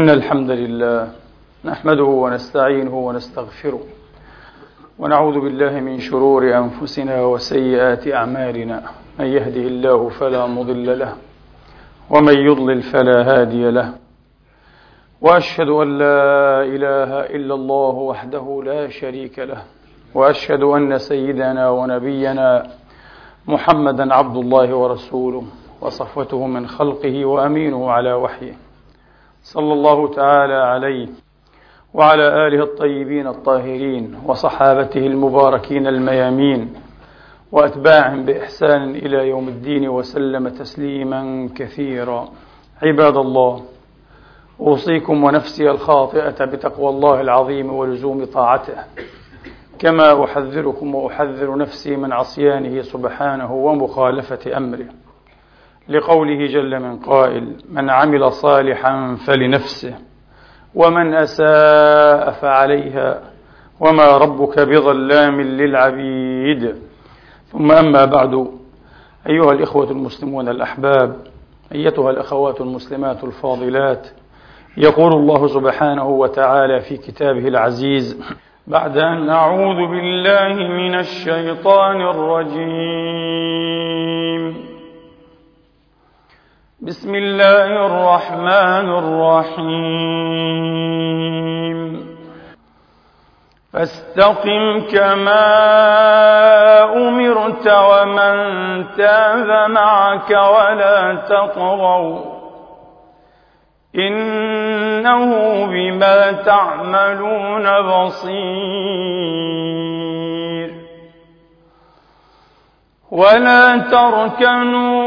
إن الحمد لله نحمده ونستعينه ونستغفره ونعوذ بالله من شرور أنفسنا وسيئات أعمالنا. من يهده الله فلا مضل له ومن يضلل فلا هادي له. وأشهد أن لا إله إلا الله وحده لا شريك له. وأشهد أن سيدنا ونبينا محمدا عبد الله ورسوله وصفوته من خلقه وأمينه على وحيه. صلى الله تعالى عليه وعلى آله الطيبين الطاهرين وصحابته المباركين الميامين وأتباعهم بإحسان إلى يوم الدين وسلم تسليما كثيرا. عباد الله أوصيكم ونفسي الخاطئة بتقوى الله العظيم ولزوم طاعته. كما أحذركم وأحذر نفسي من عصيانه سبحانه ومخالفة أمره. لقوله جل من قائل من عمل صالحا فلنفسه ومن أساء فعليها وما ربك بظلام للعبيد. ثم أما بعد أيها الإخوة المسلمون الأحباب أيتها الأخوات المسلمات الفاضلات يقول الله سبحانه وتعالى في كتابه العزيز بعد أن أعوذ بالله من الشيطان الرجيم. بسم الله الرحمن الرحيم. فاستقم كما أمرت ومن تاب معك ولا تطغوا. إنه بما تعملون بصير. ولا تركنوا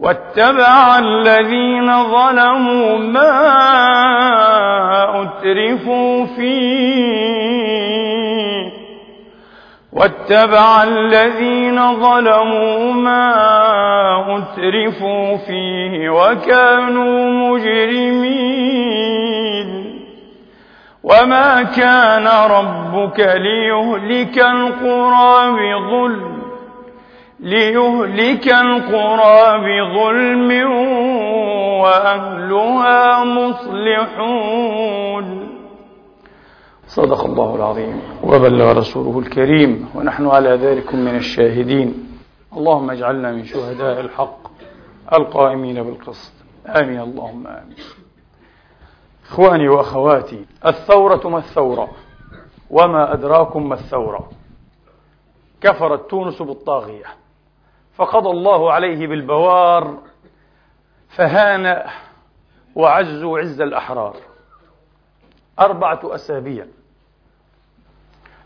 واتبع الذين ظلموا ما أترفوا فيه. واتبع الذين ظلموا ما أترفوا فيه وكانوا مجرمين. وما كان ربك ليهلك القرى بظلم. ليهلك القرى بظلم وأهلها مصلحون. صدق الله العظيم. وبلغ رسوله الكريم. ونحن على ذلك من الشاهدين. اللهم اجعلنا من شهداء الحق القائمين بالقسط. آمين. اللهم آمين. إخواني وأخواتي الثورة ما الثورة؟ وما أدراكم ما الثورة؟ كفرت تونس بالطاغية. فقضى الله عليه بالبوار فهان وعز عز الأحرار. أربعة أسابيع.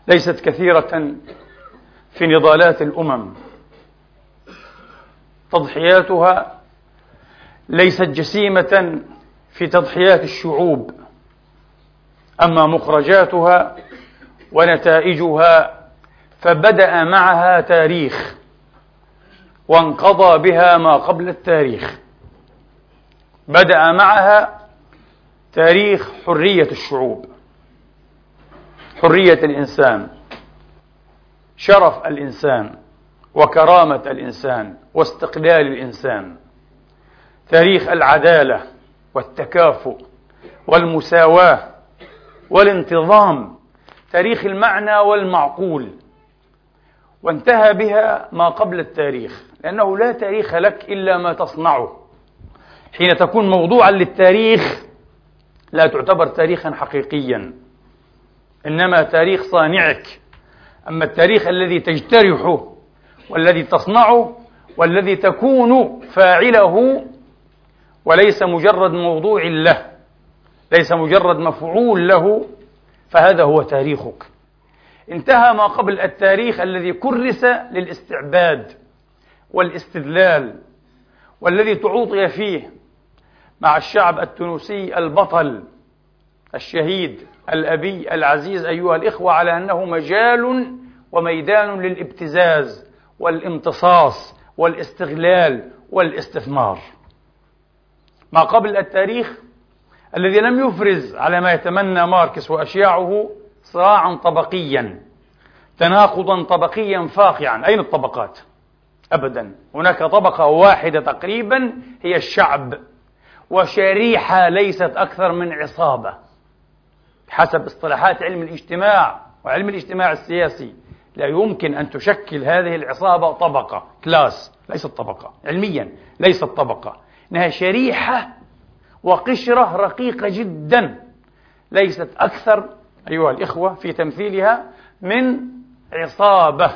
ليست كثيرة في نضالات الأمم. تضحياتها ليست جسيمة في تضحيات الشعوب. أما مخرجاتها ونتائجها فبدأ معها تاريخ. وانقضى بها ما قبل التاريخ. بدأ معها تاريخ حرية الشعوب حرية الإنسان شرف الإنسان وكرامة الإنسان واستقلال الإنسان. تاريخ العدالة والتكافؤ والمساواة والانتظام تاريخ المعنى والمعقول. وانتهى بها ما قبل التاريخ لأنه لا تاريخ لك إلا ما تصنعه. حين تكون موضوعا للتاريخ لا تعتبر تاريخا حقيقيا. إنما تاريخ صانعك. أما التاريخ الذي تجترحه والذي تصنعه والذي تكون فاعله وليس مجرد موضوع له ليس مجرد مفعول له فهذا هو تاريخك. انتهى ما قبل التاريخ الذي كرس للاستعباد والاستذلال والذي تعوطي فيه مع الشعب التونسي البطل الشهيد الأبي العزيز أيها الإخوة على أنه مجال وميدان للابتزاز والامتصاص والاستغلال والاستثمار. ما قبل التاريخ الذي لم يفرز على ما يتمنى ماركس وأشياعه صراعا طبقيا تناقضا طبقيا فاقعا. أين الطبقات؟ أبدا. هناك طبقة واحدة تقريبا هي الشعب وشريحة ليست أكثر من عصابة حسب اصطلاحات علم الاجتماع وعلم الاجتماع السياسي. لا يمكن أن تشكل هذه العصابة طبقة كلاس ليست طبقة. علميا ليست طبقة. إنها شريحة وقشرة رقيقة جدا ليست أكثر أيها الإخوة في تمثيلها من عصابة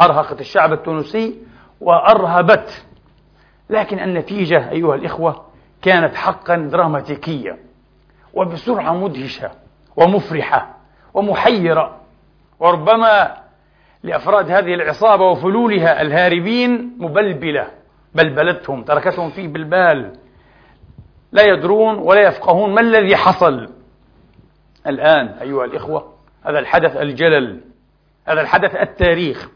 أرهقت الشعب التونسي وأرهبت. لكن النتيجة أيها الإخوة كانت حقا دراماتيكية وبسرعة مدهشة ومفرحة ومحيرة. وربما لأفراد هذه العصابة وفلولها الهاربين مبلبلة بلبلتهم تركتهم في بلبال. لا يدرون ولا يفقهون ما الذي حصل. الآن أيها الإخوة هذا الحدث الجلل هذا الحدث التاريخ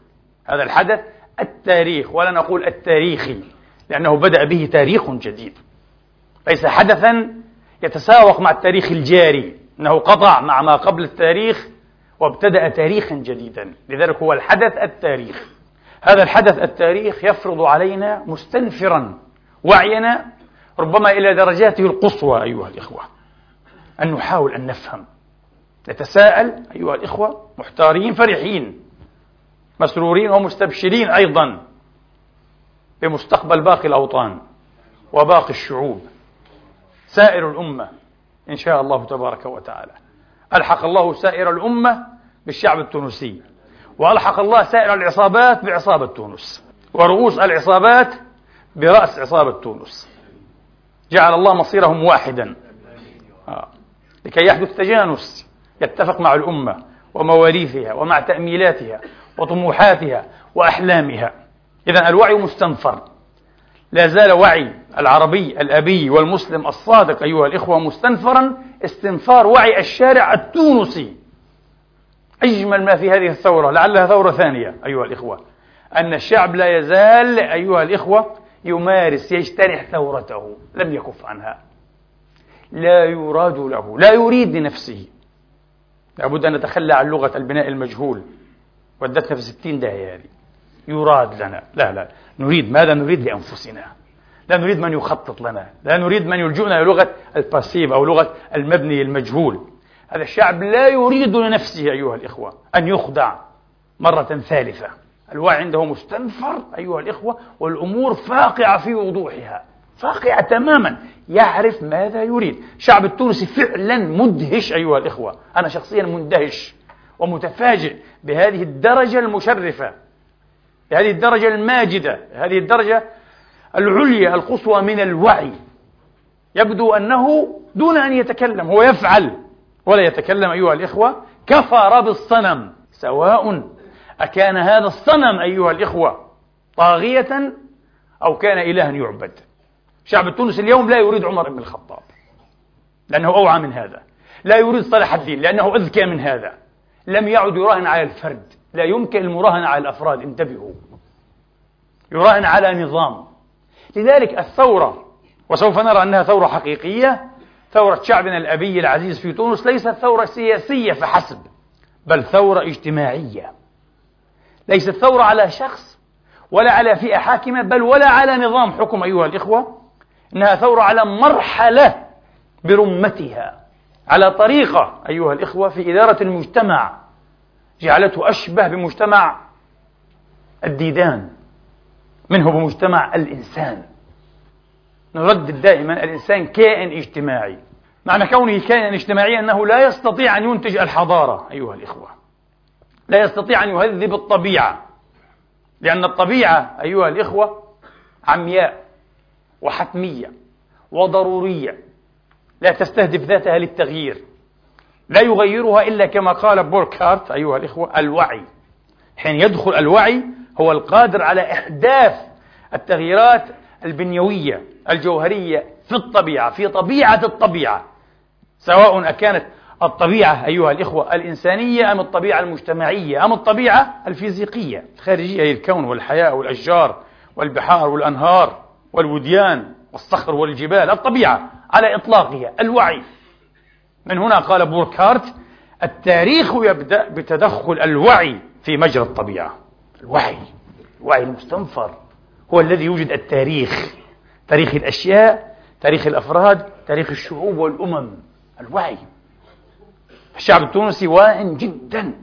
هذا الحدث التاريخ ولا نقول التاريخي لأنه بدأ به تاريخ جديد. ليس حدثا يتساوق مع التاريخ الجاري أنه قطع مع ما قبل التاريخ وابتدأ تاريخا جديدا. لذلك هو الحدث التاريخ. هذا الحدث التاريخ يفرض علينا مستنفرا وعينا ربما إلى درجاته القصوى أيها الإخوة أن نحاول أن نفهم نتساءل أيها الإخوة محتارين فرحين مسرورين ومستبشرين أيضا بمستقبل باقي الأوطان وباقي الشعوب. سائر الأمة إن شاء الله تبارك وتعالى. ألحق الله سائر الأمة بالشعب التونسي وألحق الله سائر العصابات بعصابة تونس ورؤوس العصابات برأس عصابة تونس. جعل الله مصيرهم واحدا. آه. لكي يحدث تجانس. يتفق مع الأمة ومواريثها ومع تأميلاتها وطموحاتها وأحلامها. إذا الوعي مستنفر. لا زال وعي العربي الأبي والمسلم الصادق أيها الإخوة مستنفرا استنفار وعي الشارع التونسي. أجمل ما في هذه الثورة لعلها ثورة ثانية أيها الإخوة. أن الشعب لا يزال أيها الإخوة يمارس يجترح ثورته لم يكف عنها. لا يراد له لا يريد لنفسه لابد أن نتخلى عن لغة البناء المجهول. ودتنا في ستين داهية هذه. يراد لنا. لا لا. نريد ماذا؟ نريد لأنفسنا. لا نريد من يخطط لنا. لا نريد من يلجؤنا إلى لغة الباسيف أو لغة المبني المجهول. هذا الشعب لا يريد لنفسه أيها الإخوة أن يخدع مرة ثالثة. الوعي عنده مستنفر أيها الإخوة والأمور فاقعة في وضوحها. فاقعة تماما يعرف ماذا يريد. الشعب التونسي فعلا مدهش أيها الإخوة. أنا شخصيا مندهش ومتفاجئ بهذه الدرجة المشرفة بهذه الدرجة الماجدة هذه الدرجة العليا القصوى من الوعي. يبدو أنه دون أن يتكلم هو يفعل ولا يتكلم أيها الإخوة كفر بالصنم سواء أكان هذا الصنم أيها الإخوة طاغية أو كان إلها يعبد. شعب التونسي اليوم لا يريد عمر بن الخطاب. لأنه أوعى من هذا. لا يريد صلاح الدين لأنه أذكى من هذا. لم يعد يراهن على الفرد. لا يمكن المراهنة على الأفراد. انتبهوا. يراهن على نظام. لذلك الثورة وسوف نرى أنها ثورة حقيقية ثورة شعبنا الأبي العزيز في تونس ليست ثورة سياسية فحسب بل ثورة اجتماعية. ليست ثورة على شخص ولا على فئة حاكمة بل ولا على نظام. حكم أيها الإخوة إنها ثورة على مرحلة برمتها. على طريقة أيها الإخوة في إدارة المجتمع. جعلته أشبه بمجتمع الديدان. منه بمجتمع الإنسان. نردد دائما الإنسان كائن اجتماعي. معنى كونه كائنا اجتماعيا أنه لا يستطيع أن ينتج الحضارة أيها الإخوة. لا يستطيع أن يهذب الطبيعة. لأن الطبيعة أيها الإخوة عمياء. وحتمية وضرورية. لا تستهدف ذاتها للتغيير. لا يغيرها إلا كما قال بوركارت أيها الإخوة الوعي. حين يدخل الوعي هو القادر على إحداث التغييرات البنيوية الجوهرية في الطبيعة في طبيعة الطبيعة. سواء أكانت الطبيعة أيها الإخوة الإنسانية أم الطبيعة المجتمعية أم الطبيعة الفيزيقية. الخارجية الكون والحياة والأشجار والبحار والأنهار. والوديان والصخر والجبال الطبيعة على إطلاقها الوعي. من هنا قال بوركارت التاريخ يبدأ بتدخل الوعي في مجرى الطبيعة. الوعي الوعي المستنفر هو الذي يوجد التاريخ. تاريخ الأشياء تاريخ الأفراد تاريخ الشعوب والأمم. الوعي. الشعب التونسي واع جدا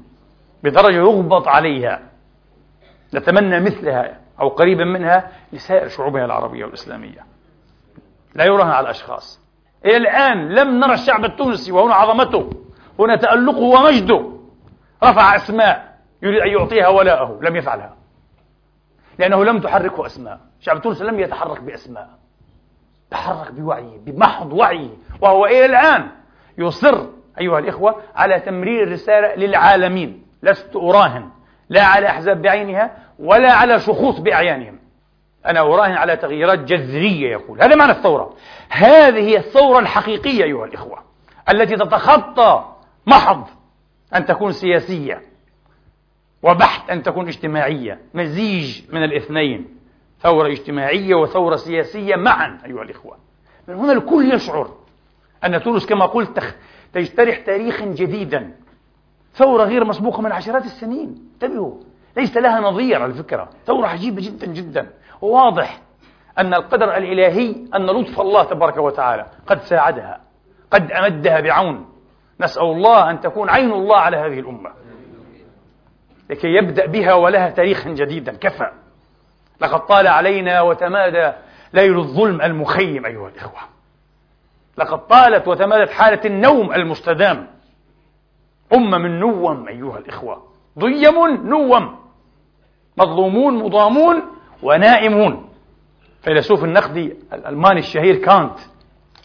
بدرجة يغبط عليها. نتمنى مثلها. أو قريبا منها لسائر شعوبها العربية والإسلامية. لا يراهن على الأشخاص. إلى الآن لم نرى الشعب التونسي وهنا عظمته هنا تألقه ومجده. رفع أسماء يريد أن يعطيها ولاءه لم يفعلها. لأنه لم تحركه أسماء. الشعب التونسي لم يتحرك بأسماء. تحرك بوعيه بمحض وعيه. وهو إلى الآن يصر أيها الإخوة على تمرير الرسالة للعالمين. لست أراهن. لا على أحزاب بعينها ولا على شخوص بأعيانهم. أنا أراهن على تغييرات جذرية يقول. هذا معنى الثورة. هذه هي الثورة الحقيقية أيها الإخوة التي تتخطى محض أن تكون سياسية وبحث أن تكون اجتماعية مزيج من الاثنين ثورة اجتماعية وثورة سياسية معا أيها الإخوة. من هنا الكل يشعر أن تونس كما قلت تجترح تاريخا جديدا. ثورة غير مسبوقة من عشرات السنين. انتبهوا. ليس لها نظير على فكرة ثورة عجيبة جدا جدا. وواضح أن القدر الإلهي أن لطف الله تبارك وتعالى قد ساعدها قد أمدها بعون. نسأل الله أن تكون عين الله على هذه الأمة. لكي يبدأ بها ولها تاريخا جديدا. كفى. لقد طال علينا وتمادى ليل الظلم المخيم أيها الإخوة. لقد طالت وتمادت حالة النوم المستدام. أمة من نوم أيها الإخوة. ضيم نوم. مظلومون مضامون ونائمون. فيلسوف النقدي الألماني الشهير كانت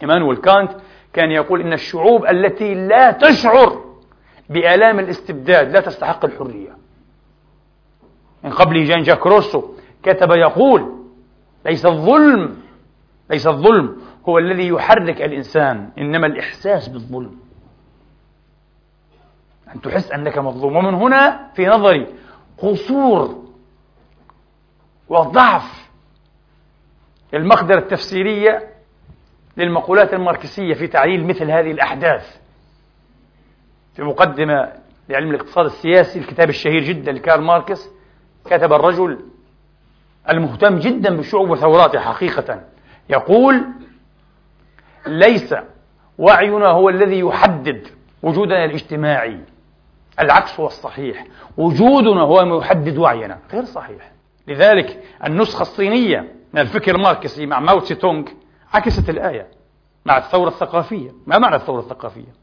إيمانويل كانت كان يقول إن الشعوب التي لا تشعر بآلام الاستبداد لا تستحق الحرية. من قبله جان جاك روسو كتب يقول ليس الظلم ليس الظلم هو الذي يحرك الإنسان إنما الإحساس بالظلم. أن تحس أنك مظلوم؟ ومن هنا في نظري قصور وضعف المقدرة التفسيرية للمقولات الماركسية في تعليل مثل هذه الأحداث. في مقدمة لعلم الاقتصاد السياسي الكتاب الشهير جدا لكارل ماركس كتب الرجل المهتم جدا بالشعوب وثوراتها حقيقة. يقول ليس وعينا هو الذي يحدد وجودنا الاجتماعي العكس هو الصحيح. وجودنا هو ما يحدد وعينا. غير صحيح. لذلك النسخة الصينية من الفكر الماركسي مع ماو تسي تونغ عكست الآية مع الثورة الثقافية. ما معنى الثورة الثقافية؟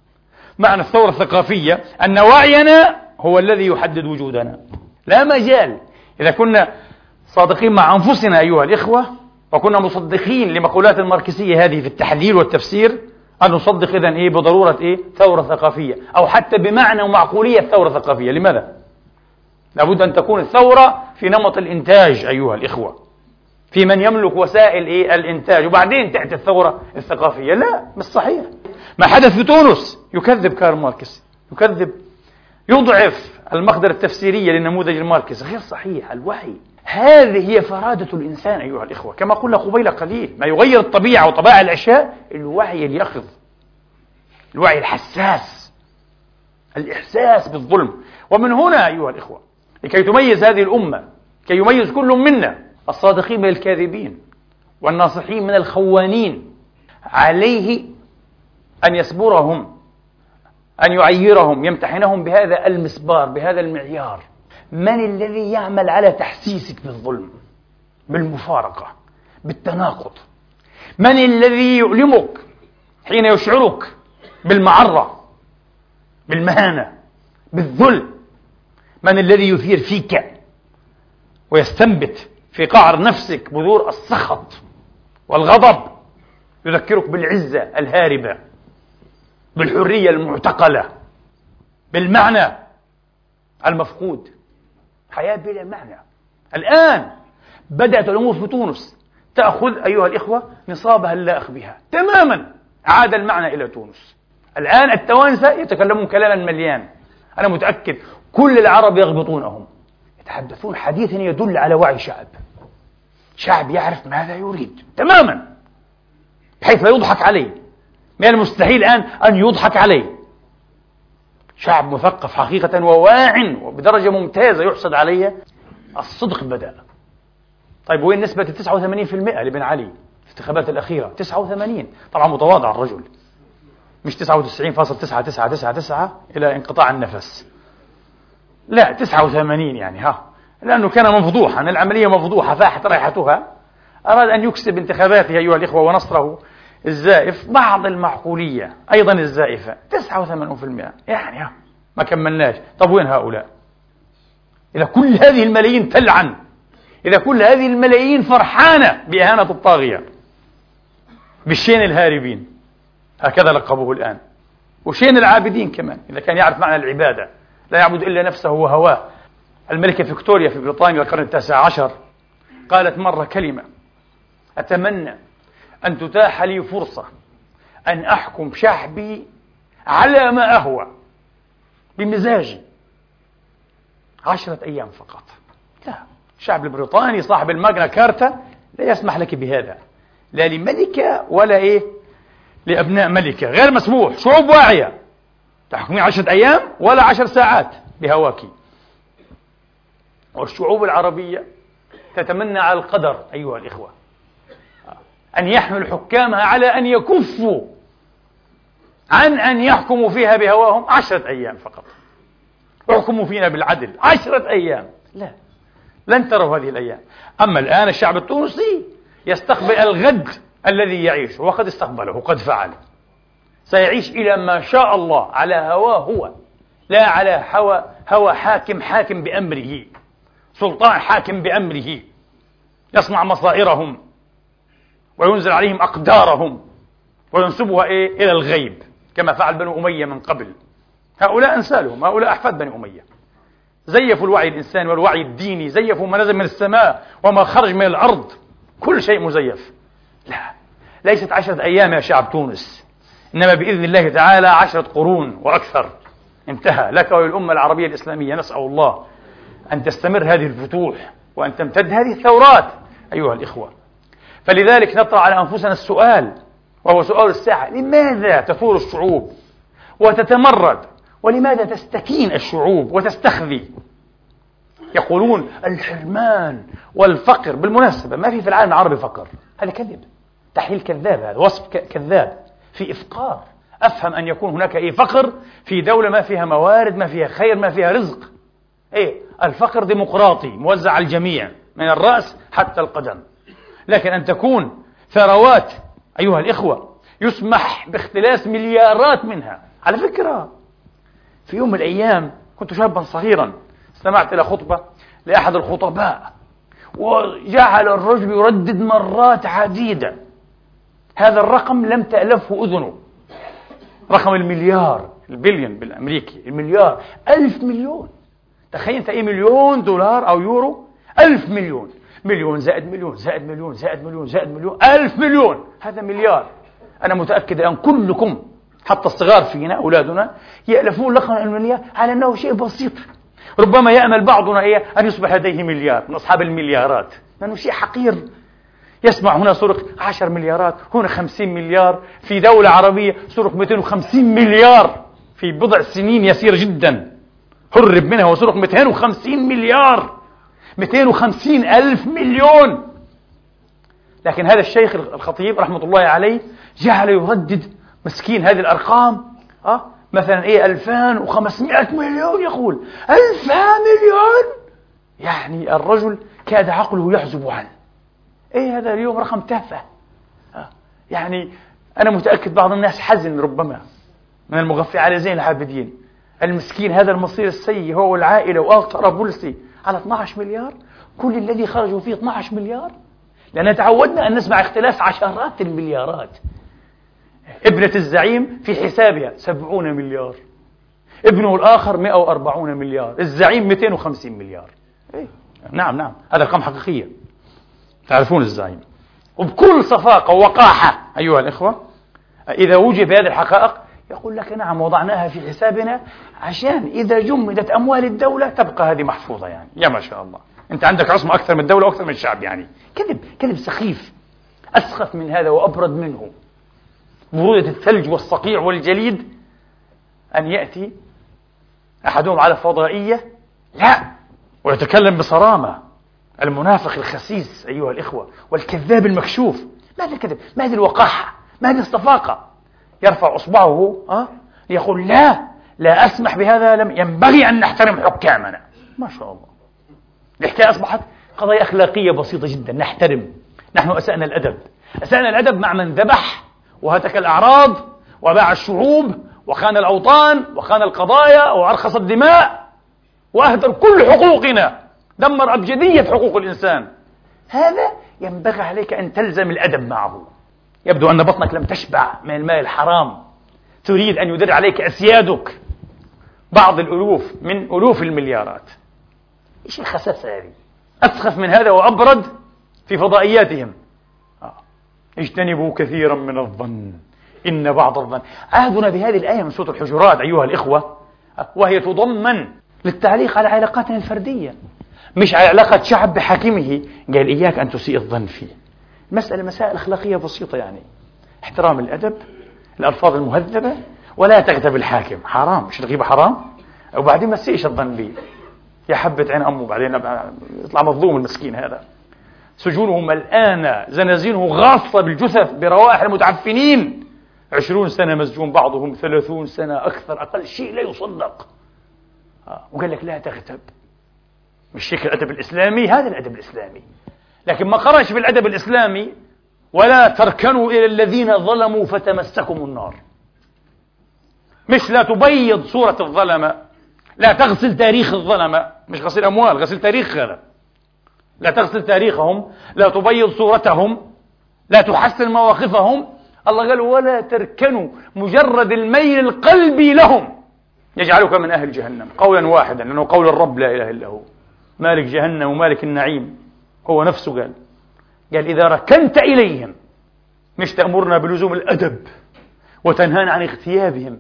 معنى الثورة الثقافية أن وعينا هو الذي يحدد وجودنا. لا مجال. إذا كنا صادقين مع أنفسنا أيها الإخوة وكنا مصدقين لمقولات الماركسية هذه في التحليل والتفسير أن نصدق إذن إيه؟ بضرورة إيه؟ ثورة ثقافية. أو حتى بمعنى ومعقولية ثورة ثقافية لماذا؟ لابد أن تكون الثورة في نمط الإنتاج أيها الإخوة. في من يملك وسائل إيه؟ الإنتاج. وبعدين تأتي الثورة الثقافية. لا مش صحيح. ما حدث في تونس؟ يكذب كارل ماركس. يكذب. يضعف المقدرة التفسيرية للنموذج الماركسي غير صحيح الوعي هذه هي فرادة الإنسان أيها الإخوة. كما قلنا قبيل قليل ما يغير الطبيعة وطبائع الأشياء الوعي اليقظ. الوعي الحساس. الإحساس بالظلم. ومن هنا أيها الإخوة لكي تميز هذه الأمة كي يميز كل منا الصادقين من الكاذبين والناصحين من الخوانين. عليه أن يسبرهم أن يعيرهم يمتحنهم بهذا المسبار بهذا المعيار. من الذي يعمل على تحسيسك بالظلم بالمفارقة بالتناقض؟ من الذي يؤلمك حين يشعرك بالمعرة بالمهانة بالذل؟ من الذي يثير فيك ويستنبت في قعر نفسك بذور السخط والغضب يذكرك بالعزة الهاربة بالحرية المعتقلة بالمعنى المفقود. حياة بلا معنى. الآن بدأت الأمور في تونس. تأخذ أيها الإخوة نصابها اللائق بها. تماما عاد المعنى إلى تونس. الآن التوانسة يتكلمون كلاما مليان. أنا متأكد كل العرب يغبطونهم. يتحدثون حديثا يدل على وعي شعب. شعب يعرف ماذا يريد. تماما. بحيث لا يضحك عليه. من المستحيل الآن أن يضحك عليه. شعب مثقف حقيقة وواع وبدرجة ممتازة يحسد عليه. الصدق بدأ. طيب وين نسبة 89% لبن علي؟ في الانتخابات الأخيرة. 89 طبعا متواضع الرجل. مش 99.9999 إلى انقطاع النفس. لا 89 يعني ها. لأنه كان مفضوحا العملية مفضوحة فاحت رائحتها أراد أن يكسب انتخاباته أيها الإخوة ونصره الزائف بعض المعقولية أيضا الزائفة 89% يعني ها ما كملناش. طب وين هؤلاء؟ إذا كل هذه الملايين تلعن إذا كل هذه الملايين فرحانة بإهانة الطاغية بالشين الهاربين هكذا لقبوه الآن. وشين العابدين كمان إذا كان يعرف معنى العبادة. لا يعبد إلا نفسه وهواه الملكة فيكتوريا في بريطانيا القرن التاسع عشر قالت مرة كلمة أتمنى أن تتاح لي فرصة أن أحكم شعبي على ما أهوى بمزاجي. عشرة أيام فقط. لا الشعب البريطاني صاحب الماجنا كارتا لا يسمح لك بهذا. لا لملكة ولا إيه؟ لأبناء ملكة. غير مسموح شعوب واعية. تحكمين عشرة أيام ولا عشر ساعات بهواك والشعوب العربية تتمنى على القدر أيها الإخوة أن يحمل حكامها على أن يكفوا عن أن يحكموا فيها بهواهم عشرة أيام فقط. احكموا فينا بالعدل عشرة أيام. لا لن تروا هذه الأيام. أما الآن الشعب التونسي يستقبل الغد الذي يعيش وقد استقبله وقد فعل. سيعيش إلى ما شاء الله على هواه هو لا على هوى هوى حاكم حاكم بأمره. سلطان حاكم بأمره. يصنع مصائرهم وينزل عليهم أقدارهم وينسبها إيه؟ إلى الغيب كما فعل بنو أمية من قبل. هؤلاء أنسالهم هؤلاء أحفاد بني أمية. زيفوا الوعي الإنساني والوعي الديني زيفوا ما نزل من السماء وما خرج من الأرض. كل شيء مزيف. لا ليست عشرة أيام يا شعب تونس. إنما بإذن الله تعالى عشرة قرون وأكثر. انتهى. لك وللأمة العربية الإسلامية نسأل الله أن تستمر هذه الفتوح وأن تمتد هذه الثورات أيها الإخوة. فلذلك نطرح على أنفسنا السؤال وهو سؤال الساعة لماذا تثور الشعوب؟ وتتمرد. ولماذا تستكين الشعوب وتستخذي؟ يقولون الحرمان والفقر. بالمناسبة ما في في العالم العربي فقر؟ هذا كذب. تحليل كذاب هذا وصف كذاب. في إفقار. أفهم أن يكون هناك أي فقر في دولة ما فيها موارد ما فيها خير ما فيها رزق. إيه؟ الفقر ديمقراطي موزع على الجميع من الرأس حتى القدم. لكن أن تكون ثروات أيها الإخوة يسمح باختلاس مليارات منها. على فكرة في يوم من الأيام كنت شابا صغيرا استمعت إلى خطبة لأحد الخطباء وجعل الرجل يردد مرات عديدة هذا الرقم لم تألفه أذنه. رقم المليار البليون بالأمريكي المليار ألف مليون. تخيل أنت أي مليون دولار أو يورو؟ ألف مليون. مليون زائد مليون زائد مليون زائد مليون زائد مليون ألف مليون. هذا مليار. أنا متأكد الآن كلكم حتى الصغار فينا أولادنا يألفون لقب المليار على أنه شيء بسيط. ربما يأمل بعضنا إيه؟ أن يصبح لديه مليار من أصحاب المليارات. لأنه شيء حقير. يسمع هنا سرق 10 مليارات هنا 50 مليار في دولة عربية سرق 250 مليار في بضع سنين يسيرة جدا. هرب منها وسرق 250 مليار 250 ألف مليون. لكن هذا الشيخ الخطيب رحمة الله عليه جعل يردد مسكين هذه الأرقام. أه؟ مثلا إيه 2500 مليون يقول. 1000 مليون؟ يعني الرجل كاد عقله يحزب عنه. إيه هذا اليوم رقم تافه. آه. يعني أنا متأكد بعض الناس حزن ربما من المغفي على زين العابدين. المسكين هذا المصير السيء هو والعائلة بولسي على 12 مليار؟ كل الذي خرجوا فيه 12 مليار؟ لأن تعودنا أن نسمع اختلاف عشرات المليارات. ابنة الزعيم في حسابها 70 مليار. ابنه الآخر 140 مليار. الزعيم 250 مليار. إيه؟ نعم نعم. هذا أرقام حقيقية تعرفون الزعيم. وبكل صفاقة ووقاحة أيها الإخوة إذا وجد هذه الحقائق يقول لك نعم وضعناها في حسابنا عشان إذا جمدت أموال الدولة تبقى هذه محفوظة يعني. يا ما شاء الله. أنت عندك عصمة أكثر من الدولة وأكثر من الشعب يعني. كذب كذب سخيف أسخف من هذا وأبرد منه. برودة الثلج والصقيع والجليد أن يأتي أحدهم على فضائية لا ويتكلم بصرامة. المنافق الخسيس أيها الإخوة والكذاب المكشوف. ما هذا الكذب؟ ما هذه الوقاحة؟ ما هذه الصفاقة؟ يرفع إصبعه أه؟ يقول لا لا أسمح بهذا لم ينبغي أن نحترم حكامنا. ما شاء الله. الحكاية أصبحت قضايا أخلاقية بسيطة جدا. نحترم. نحن أسأنا الأدب. أسأنا الأدب مع من ذبح وهتك الأعراض وباع الشعوب وخان الأوطان وخان القضايا وأرخص الدماء وأهدر كل حقوقنا. دمر أبجدية حقوق الإنسان. هذا ينبغي عليك أن تلزم الأدب معه. يبدو أن بطنك لم تشبع من الماء الحرام. تريد أن يدر عليك أسيادك. بعض الألوف من ألوف المليارات. إيش الخساسة هذه؟ أسخف من هذا وأبرد في فضائياتهم. آه. اجتنبوا كثيرا من الظن. إن بعض الظن. عهدنا بهذه الآية من سورة الحجرات أيها الإخوة. آه. وهي تضمن للتعليق على علاقاتنا الفردية. مش على علاقة شعب بحاكمه. قال إياك أن تسيء الظن فيه. مسألة مسائل أخلاقية بسيطة يعني. احترام الأدب الألفاظ المهذبة ولا تغتب الحاكم. حرام. مش الغيبة حرام؟ وبعدين ما تسيئش الظن به يا حبة عين أمه بعدين يطلع مظلوم المسكين هذا. سجونهم ملآنة زنازينه غاصة بالجثث بروائح المتعفنين. عشرون سنة مسجون بعضهم ثلاثون سنة أكثر أقل شيء لا يصدق. آه. وقال لك لا تغتب. مش هيك الأدب الإسلامي هذا الأدب الإسلامي. لكن ما قرأش في الأدب الإسلامي ولا تركنوا إلى الذين ظلموا فتمسكم النار. مش لا تبيض صورة الظلمة لا تغسل تاريخ الظلمة مش غسيل أموال غسل تاريخ هذا. لا تغسل تاريخهم لا تبيض صورتهم لا تحسن مواقفهم. الله قال ولا تركنوا مجرد الميل القلبي لهم. يجعلك من أهل جهنم. قولا واحدا لأنه قول الرب لا إله إلا هو. مالك جهنم ومالك النعيم. هو نفسه قال. قال إذا ركنت إليهم مش تأمرنا بلزوم الأدب وتنهانا عن اغتيابهم.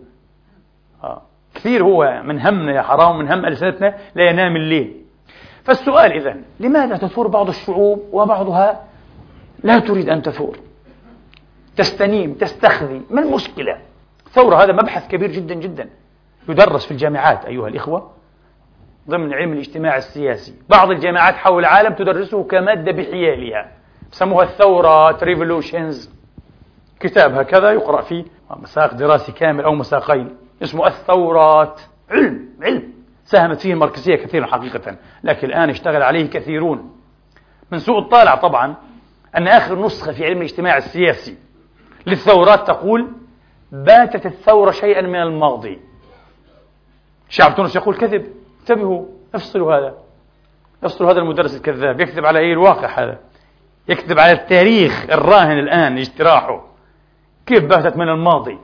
آه. كثير هو من همنا يا حرام من هم ألسنتنا لا ينام الليل. فالسؤال إذا لماذا تثور بعض الشعوب وبعضها لا تريد أن تثور؟ تستنيم تستخذي ما المشكلة؟ الثورة هذا مبحث كبير جدا جدا. يدرس في الجامعات أيها الإخوة ضمن علم الاجتماع السياسي. بعض الجامعات حول العالم تدرسه كمادة بحيالها. سموها الثورات revolutions كتاب هكذا يقرأ فيه مساق دراسي كامل أو مساقين. اسمه الثورات. علم علم. ساهمت فيه الماركسية كثيرا حقيقة لكن الآن اشتغل عليه كثيرون. من سوء الطالع طبعا أن آخر نسخة في علم الاجتماع السياسي للثورات تقول باتت الثورة شيئا من الماضي. شعب تونس يقول كذب. انتبهوا افصلوا هذا. افصلوا هذا المدرس الكذاب. يكذب على إيه الواقع هذا؟ يكذب على التاريخ الراهن الآن اجتراحه. كيف باتت من الماضي؟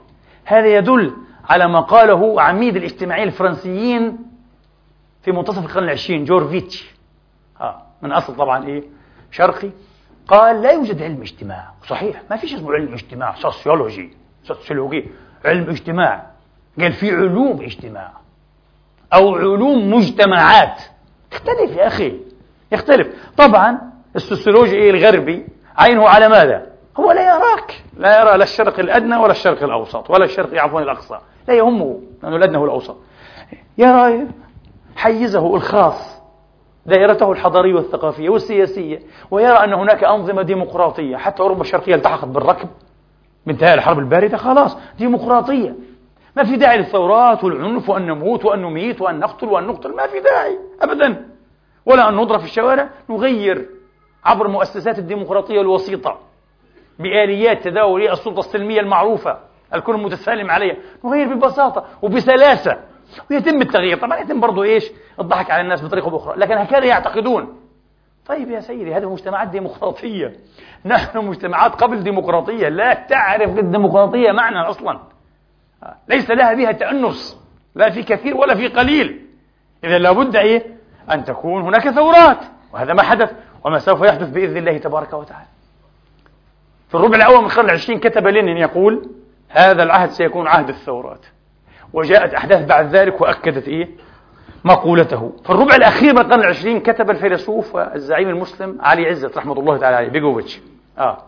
هذا يدل على ما قاله عميد الاجتماعيين الفرنسيين في منتصف القرن العشرين جورفيتش. آه من أصل طبعا إيه؟ شرقي. قال لا يوجد علم اجتماع. صحيح ما فيش اسمه علم اجتماع sociology sociology علم اجتماع. قال في علوم اجتماع. أو علوم مجتمعات. يختلف يا أخي. يختلف. طبعا ال sociology الغربي؟ عينه على ماذا؟ هو لا يراك. لا يرى لا الشرق الأدنى ولا الشرق الأوسط ولا الشرق عفوا الأقصى. لا يهمه لأنه الأدنى هو الأوسط. يرى حيزه الخاص دائرته الحضارية والثقافية والسياسية ويرى أن هناك أنظمة ديمقراطية. حتى أوروبا الشرقية التحقت بالركب بانتهاء الحرب الباردة خلاص ديمقراطية. ما في داعي للثورات والعنف وأن نموت وأن نميت وأن نقتل وأن نقتل. ما في داعي أبدا. ولا أن نضرب في الشوارع نغير عبر مؤسسات الديمقراطية الوسيطة بآليات تداول السلطة السلمية المعروفة الكل متسالم عليها. نغير ببساطة وبسلاسة. ويتم التغيير. طبعا يتم برضه إيش؟ الضحك على الناس بطريقة أخرى. لكن هكذا يعتقدون؟ طيب يا سيدي هذه مجتمعات ديمقراطية. نحن مجتمعات قبل ديمقراطية. لا تعرف الديمقراطية معنى أصلا. ليس لها بها تأنس لا في كثير ولا في قليل. إذا لابد إيه؟ أن تكون هناك ثورات وهذا ما حدث وما سوف يحدث بإذن الله تبارك وتعالى. في الربع الأول من القرن العشرين كتب لينين يقول هذا العهد سيكون عهد الثورات. وجاءت أحداث بعد ذلك وأكدت إيه؟ مقولته. في الربع الأخير من القرن العشرين كتب الفيلسوف والزعيم المسلم علي عزت رحمة الله تعالى عليه بيجوفيتش آه.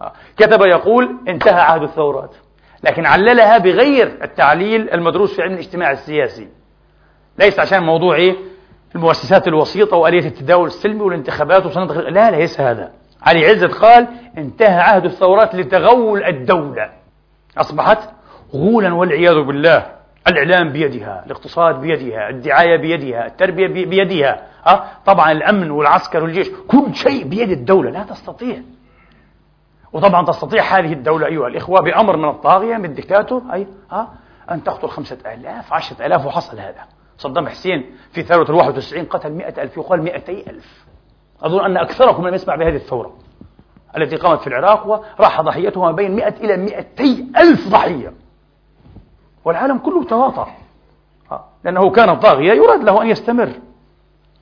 آه. كتب يقول انتهى عهد الثورات. لكن عللها بغير التعليل المدروس في علم الاجتماع السياسي. ليس عشان موضوع إيه؟ المؤسسات الوسيطة وآلية التداول السلمي والانتخابات وصندوق لا ليس هذا. علي عزت قال انتهى عهد الثورات لتغول الدولة. أصبحت غولا والعياذ بالله. الإعلام بيدها الاقتصاد بيدها الدعاية بيدها التربية بيدها. أه؟ طبعا الأمن والعسكر والجيش كل شيء بيد الدولة لا تستطيع. وطبعا تستطيع هذه الدولة أيها الإخوة بأمر من الطاغية من الدكتاتور أي أه؟ أن تقتل خمسة آلاف عشرة آلاف وحصل هذا. صدام حسين في ثورة الواحد وتسعين قتل مئة ألف يقال مئتي ألف. أظن أن أكثركم لم يسمع بهذه الثورة التي قامت في العراق وراح ضحيتها ما بين مئة إلى مئتي ألف ضحية. والعالم كله تواطأ لأنه كان طاغية يراد له أن يستمر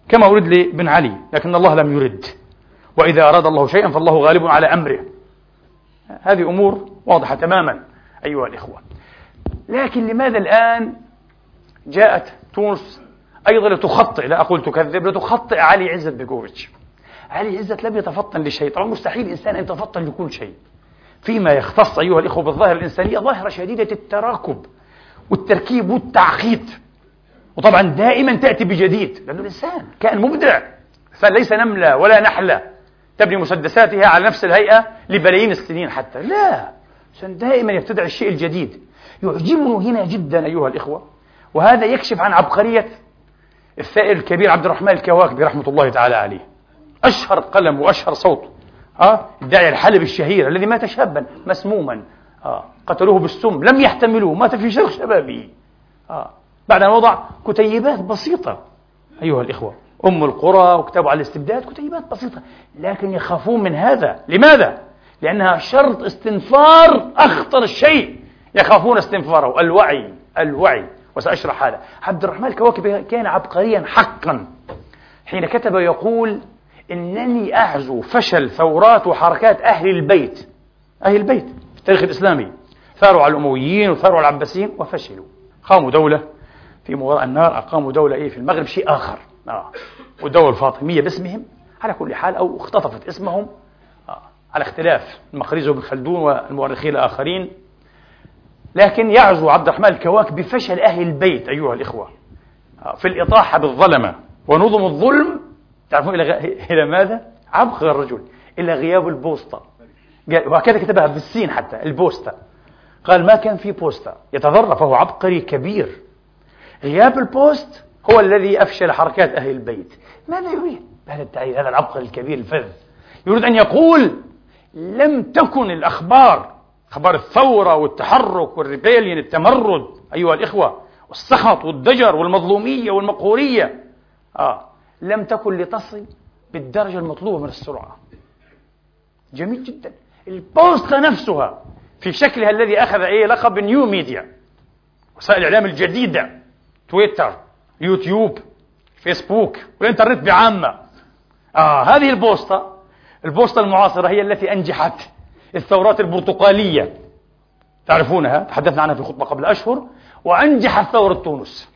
كما ورد لبن علي لكن الله لم يرد. وإذا أراد الله شيئا فالله غالب على أمره. هذه أمور واضحة تماما أيها الإخوة. لكن لماذا الآن جاءت تونس أيضا لتخطئ لا أقول تكذب لتخطئ علي عزت بيكوفيتش؟ علي عزت لم يتفطن لشيء طبعا مستحيل الإنسان أن يتفطن لكل شيء. فيما يختص أيها الإخوة بالظاهرة الإنسانية ظاهرة شديدة التراكب والتركيب والتعقيد. وطبعا دائما تأتي بجديد لأنه الإنسان كائن مبدع فليس نملة ولا نحلة. تبني مسدساتها على نفس الهيئة لبلايين السنين حتى. لا. الإنسان دائما يبتدع الشيء الجديد. يعجبني هنا جدا أيها الإخوة وهذا يكشف عن عبقرية الثائر الكبير عبد الرحمن الكواكبي رحمة الله تعالى عليه. أشهر قلم وأشهر صوت. آه الداعية الحلبي الشهير الذي مات شابا مسموما. آه قتلوه بالسم لم يحتملوه مات في شرق شبابه. آه بعد أن وضع كتيبات بسيطة. أيها الإخوة. أم القرى وكتابه على الاستبداد كتيبات بسيطة. لكن يخافون من هذا. لماذا؟ لأنها شرط استنفار أخطر شيء. يخافون استنفاره. الوعي الوعي. وسأشرح هذا. عبد الرحمن الكواكبي كان عبقريا حقا. حين كتب يقول إنني أعزو فشل ثورات وحركات أهل البيت. أهل البيت في التاريخ الإسلامي. ثاروا على الأمويين وثاروا على العباسيين وفشلوا. قاموا دولة في وراء النار أقاموا دولة إيه؟ في المغرب شيء آخر. آه. والدولة الفاطمية باسمهم على كل حال أو اختطفت اسمهم آه. على اختلاف المقريزي وابن خلدون والمؤرخين الآخرين لكن يعزو عبد الرحمن الكواك بفشل أهل البيت أيها الإخوة آه. في الإطاحة بالظلمة ونظم الظلم تعرفون إلى, غ... إلى ماذا؟ عبقر الرجل إلى غياب البوسطة وهكذا كتبها بالسين حتى البوسطة قال ما كان في بوسطة يا ضرر فهو عبقري كبير غياب البوسطة هو الذي أفشل حركات أهل البيت. ماذا يريد؟ بهذا التعريف هذا العبقري الكبير الفذ. يريد أن يقول لم تكن الأخبار أخبار الثورة والتحرك وال rebellion التمرد أيها الإخوة والسخط والضجر والمظلومية والمقهورية آه لم تكن لتصل بالدرجة المطلوبة من السرعة. جميل جدا. البوسطة نفسها في شكلها الذي أخذ أي لقب new media وسائل الإعلام الجديدة تويتر. يوتيوب فيسبوك والإنترنت بعامة. آه هذه البوسطة البوسطة المعاصرة هي التي أنجحت الثورات البرتقالية. تعرفونها؟ تحدثنا عنها في خطبة قبل أشهر. وأنجحت ثورة تونس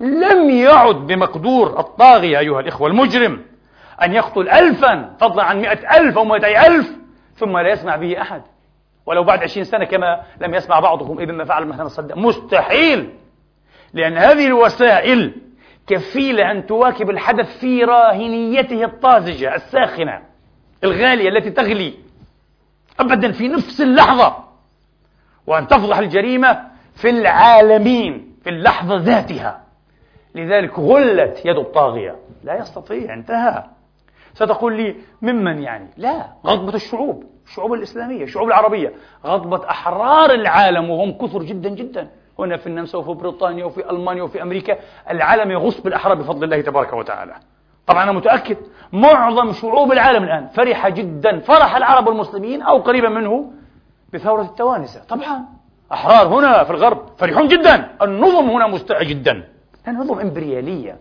لم يعد بمقدور الطاغية أيها الإخوة المجرم أن يقتل ألفا فضلا عن مئة ألف أو مئتي ألف ثم لا يسمع به أحد. ولو بعد عشرين سنة كما لم يسمع بعضهم إذا ما فعل مثلا صدق مستحيل! لأن هذه الوسائل كفيلة أن تواكب الحدث في راهنيته الطازجة الساخنة الغالية التي تغلي أبدا في نفس اللحظة وأن تفضح الجريمة في العالمين في اللحظة ذاتها. لذلك غلت يد الطاغية. لا يستطيع انتهى. ستقول لي ممن يعني؟ لا غضبة الشعوب الشعوب الإسلامية الشعوب العربية. غضبة أحرار العالم وهم كثر جدا جدا. هنا في النمسا وفي بريطانيا وفي ألمانيا وفي أمريكا العالم يغص بالأحرار بفضل الله تبارك وتعالى. طبعا أنا متأكد معظم شعوب العالم الآن فرحة جدا فرح العرب والمسلمين أو قريبا منه بثورة التوانسة. طبعا أحرار هنا في الغرب فرحون جدا النظم هنا مستاء جدا. نظم إمبريالية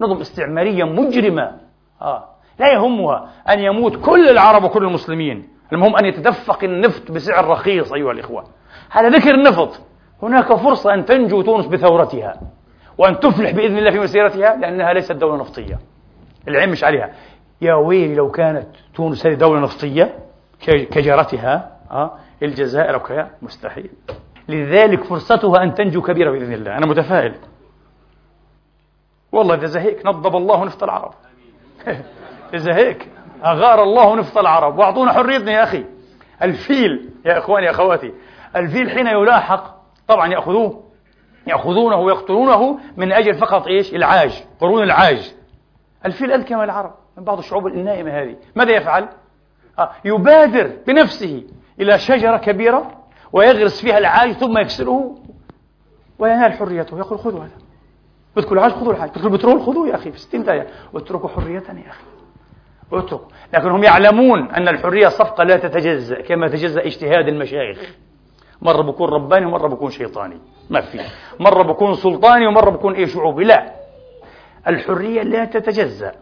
نظم استعمارية مجرمة. آه. لا يهمها أن يموت كل العرب وكل المسلمين المهم أن يتدفق النفط بسعر رخيص أيها الإخوة. على ذكر النفط. هناك فرصة أن تنجو تونس بثورتها وأن تفلح بإذن الله في مسيرتها لأنها ليست دولة نفطية. العين مش عليها. يا ويلي لو كانت تونس هذه دولة نفطية كجارتها؟ الجزائر أو كذا مستحيل. لذلك فرصتها أن تنجو كبيرة بإذن الله. أنا متفائل. والله إذا هيك نضب الله نفط العرب. إذا هيك أغار الله نفط العرب. وأعطونا حريتنا يا أخي. الفيل يا إخواني يا أخواتي. الفيل حين يلاحق طبعا يأخذوه يأخذونه ويقتلونه من أجل فقط إيش؟ العاج قرون العاج. الفيل أذكى من العرب من بعض الشعوب النائمة هذه. ماذا يفعل؟ آه يبادر بنفسه إلى شجرة كبيرة ويغرس فيها العاج ثم يكسره وينال حريته. يقول خذوا هذا. بدكم العاج خذوا العاج. بدكم البترول خذوه يا أخي في 60 دقيقة واتركوا حريتنا يا أخي. اتركوا. لكن هم يعلمون أن الحرية صفقة لا تتجزأ كما تجزأ اجتهاد المشايخ. مرة بكون رباني ومرة بكون شيطاني. ما في. مرة بكون سلطاني ومرة بكون إيه شعوبي؟ لا. الحرية لا تتجزأ.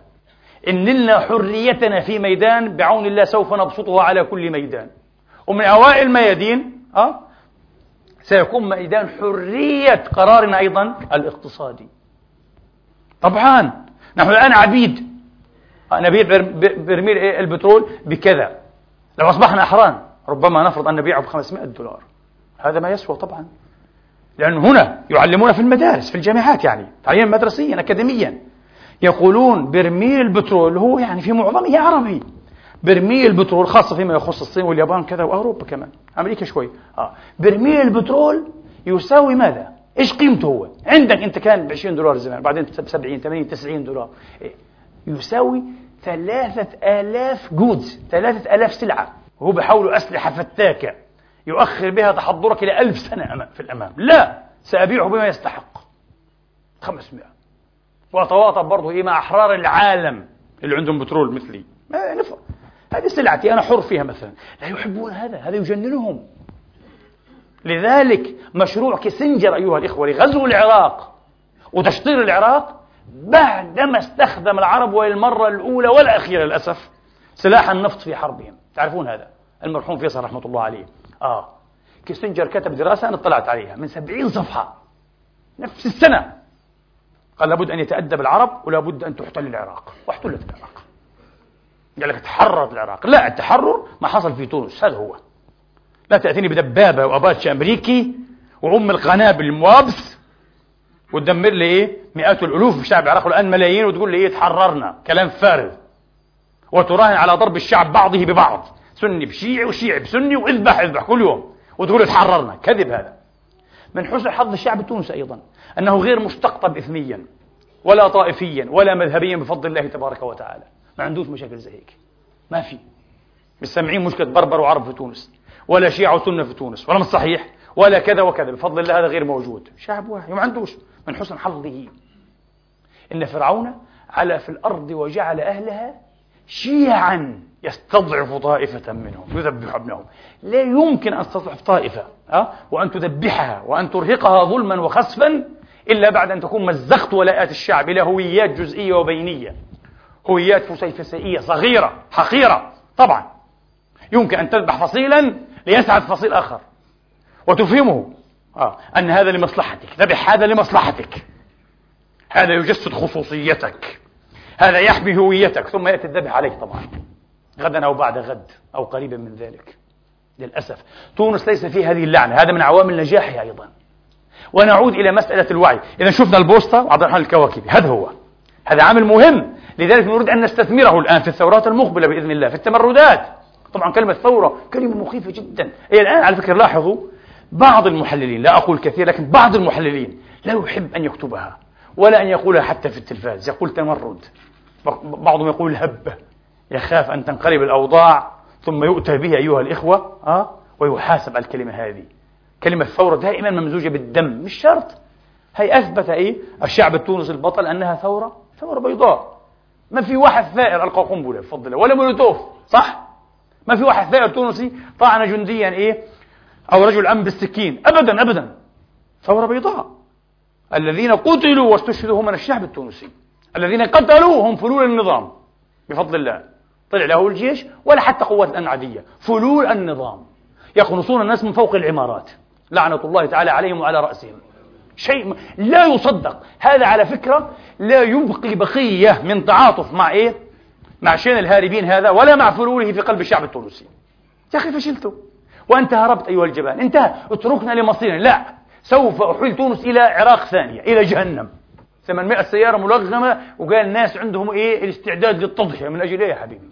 إن لنا حريتنا في ميدان بعون الله سوف نبسطها على كل ميدان. ومن أوائل الميادين أه؟ سيكون ميدان حرية قرارنا أيضا الاقتصادي. طبعا. نحن الآن عبيد. نبيع برميل إيه؟ البترول بكذا. لو أصبحنا أحران ربما نفرض أن نبيعه ب 500 دولار. هذا ما يسوى طبعا لأن هنا يعلمون في المدارس في الجامعات يعني تعليما مدرسيا أكاديميا يقولون برميل البترول هو يعني في معظمه عربي برميل البترول خاصة فيما يخص الصين واليابان كذا وأوروبا كمان أمريكا شوي آه. برميل البترول يساوي ماذا؟ إيش قيمته هو؟ عندك أنت كان ب 20 دولار زمان بعدين ب 70 80 90 دولار إيه؟ يساوي ثلاثة آلاف goods ثلاثة آلاف سلعة وهو يحول أسلحة فتاكة يؤخر بها تحضرك إلى ألف سنة في الأمام. لا سأبيعه بما يستحق. 500 وأتواطأ برضه إيه مع أحرار العالم اللي عندهم بترول مثلي. ما نفر هذه سلعتي أنا حر فيها مثلا. لا يحبون هذا هذا يجننهم. لذلك مشروع كيسنجر أيها الإخوة لغزو العراق وتشطير العراق بعدما استخدم العرب وللمرة الأولى والأخيرة للأسف سلاح النفط في حربهم. تعرفون هذا؟ المرحوم فيصل رحمة الله عليه. آه. كيسنجر كتب دراسة أنا اطلعت عليها من سبعين صفحة. نفس السنة. قال لابد أن يتأدب العرب ولابد أن تحتل العراق. واحتلت العراق. قال لك تحررت العراق. لا التحرر ما حصل في تونس. هذا هو. لا تأتيني بدبابة وأباتش أمريكي وأم القنابل الموابس وتدمر لي إيه مئات الألوف في الشعب العراقي الآن ملايين وتقول لي إيه تحررنا. كلام فارغ. وتراهن على ضرب الشعب بعضه ببعض. سني بشيعي وشيعي بسني واذبح اذبح كل يوم. وتقول تحررنا. كذب هذا. من حسن حظ الشعب التونسي أيضا. أنه غير مستقطب إثنيا ولا طائفيا ولا مذهبيا بفضل الله تبارك وتعالى. ما عندوش مشاكل زي هيك. ما في. مش سامعين مشكلة بربر وعرب في تونس. ولا شيعة وسنة في تونس. ولا مش صحيح. ولا كذا وكذا. بفضل الله هذا غير موجود. شعب واحد. ما عندوش. من حسن حظه. إن فرعون علا في الأرض وجعل أهلها شيعا. يستضعف طائفة منهم يذبح ابنهم. لا يمكن أن تستضعف طائفة؟ وأن تذبحها وأن ترهقها ظلما وخسفا إلا بعد أن تكون مزقت ولاءات الشعب إلى هويات جزئية وبينية. هويات فسيفسائية صغيرة حقيرة طبعا. يمكن أن تذبح فصيلا ليسعد فصيل آخر. وتفهمه آه أن هذا لمصلحتك ذبح هذا لمصلحتك. هذا يجسد خصوصيتك. هذا يحمي هويتك ثم يأتي الذبح عليك طبعا. غدا أو بعد غد أو قريبا من ذلك. للأسف. تونس ليس فيها هذه اللعنة. هذا من عوامل نجاحها أيضا. ونعود إلى مسألة الوعي. إذا شفنا البوسطة وعبد الرحمن الكواكبي. هذا هو. هذا عامل مهم. لذلك نريد أن نستثمره الآن في الثورات المقبلة بإذن الله في التمردات. طبعا كلمة ثورة كلمة مخيفة جدا. هي الآن على فكرة لاحظوا بعض المحللين لا أقول كثير لكن بعض المحللين لا يحب أن يكتبها ولا أن يقولها حتى في التلفاز. يقول تمرد. بعضهم يقول هبة. يخاف أن تنقلب الأوضاع ثم يؤتى به أيها الإخوة أه؟ ويحاسب على الكلمة هذه. كلمة ثورة دائما ممزوجة بالدم مش شرط. هي أثبت إيه؟ الشعب التونسي البطل أنها ثورة ثورة بيضاء. ما في واحد ثائر ألقى قنبلة بفضل ولا مولوتوف صح؟ ما في واحد ثائر تونسي طعن جنديا إيه؟ أو رجل أمن بالسكين. أبدا أبدا. ثورة بيضاء. الذين قتلوا واستشهدوا هم من الشعب التونسي. الذين قتلوا هم فلول النظام بفضل الله. طلع له الجيش ولا حتى قوات الأمن عادية. فلول النظام. يقنصون الناس من فوق العمارات. لعنة الله تعالى عليهم وعلى رأسهم. شيء لا يصدق. هذا على فكرة لا يبقي بقية من تعاطف مع إيه؟ مع شين الهاربين هذا ولا مع فلوله في قلب الشعب التونسي. يا أخي فشلتوا. وأنت هربت أيها الجبان. انتهى. اتركنا لمصيرنا لا. سوف أحيل تونس إلى عراق ثانية إلى جهنم. 800 سيارة ملغمة وقال الناس عندهم إيه؟ الاستعداد للتضحية من أجل إيه يا حبيبي؟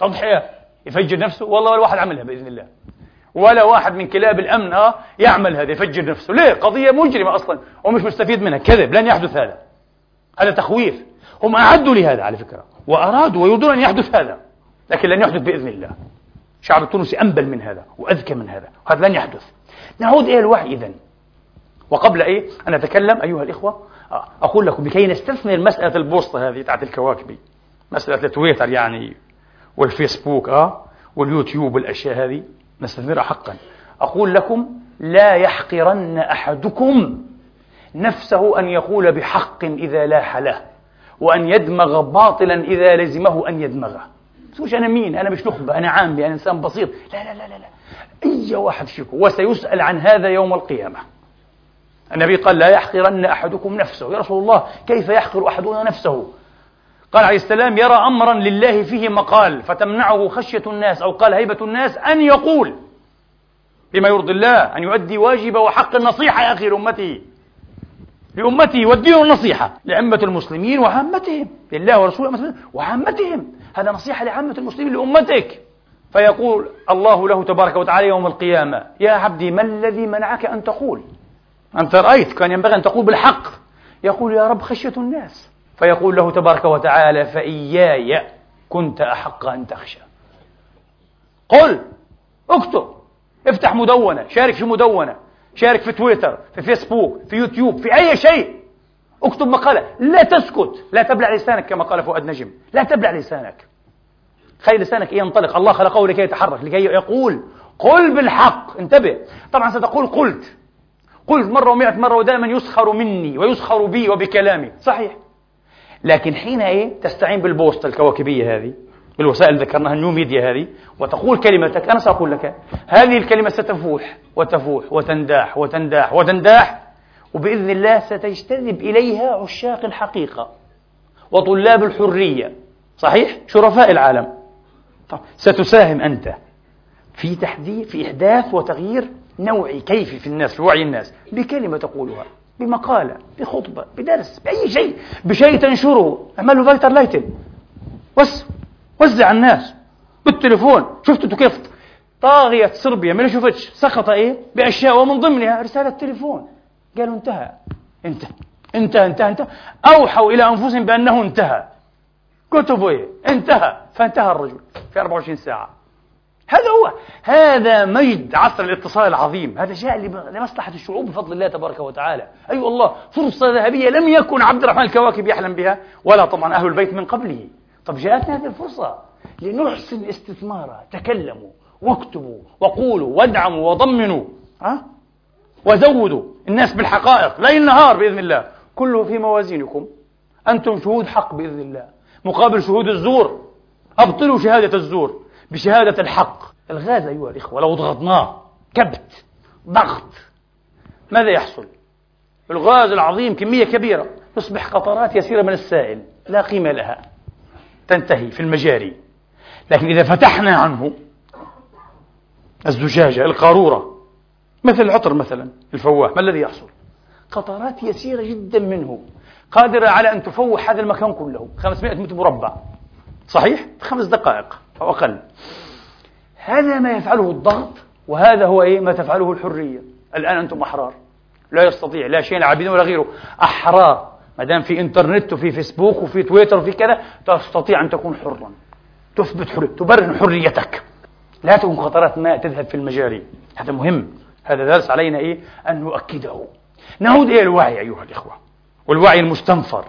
تضحية يفجر نفسه. والله ولا واحد عملها بإذن الله. ولا واحد من كلاب الأمن آه يعمل هذا يفجر نفسه. ليه؟ قضية مجرمة أصلا ومش مستفيد منها. كذب لن يحدث هذا. هذا تخويف. هم أعدوا لهذا على فكرة. وأرادوا ويريدون أن يحدث هذا. لكن لن يحدث بإذن الله. الشعب التونسي أنبل من هذا وأذكى من هذا. وهذا لن يحدث. نعود إلى الوعي إذن. وقبل إيه؟ أن أتكلم أيها الإخوة أقول لكم لكي نستثمر مسألة البوسطة هذه تاعت الكواكبي. مسألة التويتر يعني. والفيسبوك آه واليوتيوب والأشياء هذه نستثمرها حقا. أقول لكم لا يحقرن أحدكم نفسه أن يقول بحق إذا لاح له وأن يدمغ باطلا إذا لزمه أن يدمغه. مش أنا مين؟ أنا مش نخبة أنا عامي أنا إنسان بسيط. لا لا لا لا, لا. أي واحد فيكم وسيسأل عن هذا يوم القيامة. النبي قال لا يحقرن أحدكم نفسه. يا رسول الله كيف يحقر أحدنا نفسه؟ قال عليه السلام يرى أمرا لله فيه مقال فتمنعه خشية الناس أو قال هيبة الناس أن يقول بما يرضي الله أن يؤدي واجب وحق النصيحة يا أخي لأمته لأمته والدين النصيحة لأمة المسلمين وعامتهم لله ورسوله وعامتهم. هذا نصيحة لعامة المسلمين لأمتك. فيقول الله له تبارك وتعالى يوم القيامة يا عبدي ما الذي منعك أن تقول؟ أنت رأيت كان ينبغي أن تقول بالحق. يقول يا رب خشية الناس. فيقول له تبارك وتعالى فإياي كنت أحق أن تخشى. قل اكتب افتح مدونة شارك في مدونة شارك في تويتر في فيسبوك في يوتيوب في أي شيء. اكتب مقالة. لا تسكت لا تبلع لسانك كما قال فؤاد نجم. لا تبلع لسانك. خلي لسانك ينطلق. الله خلقه لكي يتحرك لكي يقول قل بالحق. انتبه. طبعا ستقول قلت. قلت مرة ومئة مرة ودائما يسخر مني ويسخر بي وبكلامي. صحيح. لكن حين إيه؟ تستعين بالبوسطة الكواكبية هذه بالوسائل ذكرناها ال new media هذه وتقول كلمتك أنا سأقول لك هذه الكلمة ستفوح وتفوح وتنداح وتنداح وتنداح وبإذن الله ستجتذب إليها عشاق الحقيقة وطلاب الحرية. صحيح؟ شرفاء العالم. طب ستساهم أنت في تحديث في إحداث وتغيير نوعي كيفي في الناس في وعي الناس بكلمة تقولها. بمقالة بخطبة بدرس بأي شيء بشيء تنشره. اعمله فايتر لايتن بس وزع الناس. بالتليفون. شفتوا كيف طاغية صربيا. ما شفتش. سقط إيه؟ بأشياء. ومن ضمنها رسالة تليفون قالوا انتهى. انتهى انتهى انتهى انتهى أوحوا إلى أنفسهم بأنه انتهى. كتبوا إيه؟ انتهى. فانتهى الرجل في 24 ساعة. هذا هو. هذا مجد عصر الاتصال العظيم. هذا جاء لمصلحة الشعوب بفضل الله تبارك وتعالى. أي أيوة الله فرصة ذهبية لم يكن عبد الرحمن الكواكب يحلم بها ولا طبعا أهل البيت من قبله. طب جاءتنا هذه الفرصة لنحسن استثمارها تكلموا واكتبوا وقولوا وادعموا وضمنوا ها؟ وزودوا الناس بالحقائق. ليل نهار بإذن الله. كله في موازينكم. أنتم شهود حق بإذن الله. مقابل شهود الزور. أبطلوا شهادة الزور. بشهادة الحق. الغاز أيها الإخوة لو ضغطناه. كبت. ضغط. ماذا يحصل؟ الغاز العظيم كمية كبيرة. تصبح قطرات يسيرة من السائل. لا قيمة لها. تنتهي في المجاري. لكن إذا فتحنا عنه الزجاجة القارورة مثل العطر مثلا الفواح ما الذي يحصل؟ قطرات يسيرة جدا منه. قادرة على أن تفوح هذا المكان كله. 500 متر مربع. صحيح؟ خمس دقائق أو أقل. هذا ما يفعله الضغط وهذا هو إيه؟ ما تفعله الحرية. الآن أنتم أحرار. لا يستطيع لا شيء عابدين ولا غيره. أحرار. ما دام في إنترنت وفي فيسبوك وفي تويتر وفي كذا تستطيع أن تكون حرا. تثبت حرية تبرهن حريتك. لا تكون قطرات ماء تذهب في المجاري. هذا مهم. هذا درس علينا إيه؟ أن نؤكده. نعود إلى الوعي أيها الإخوة والوعي المستنفر.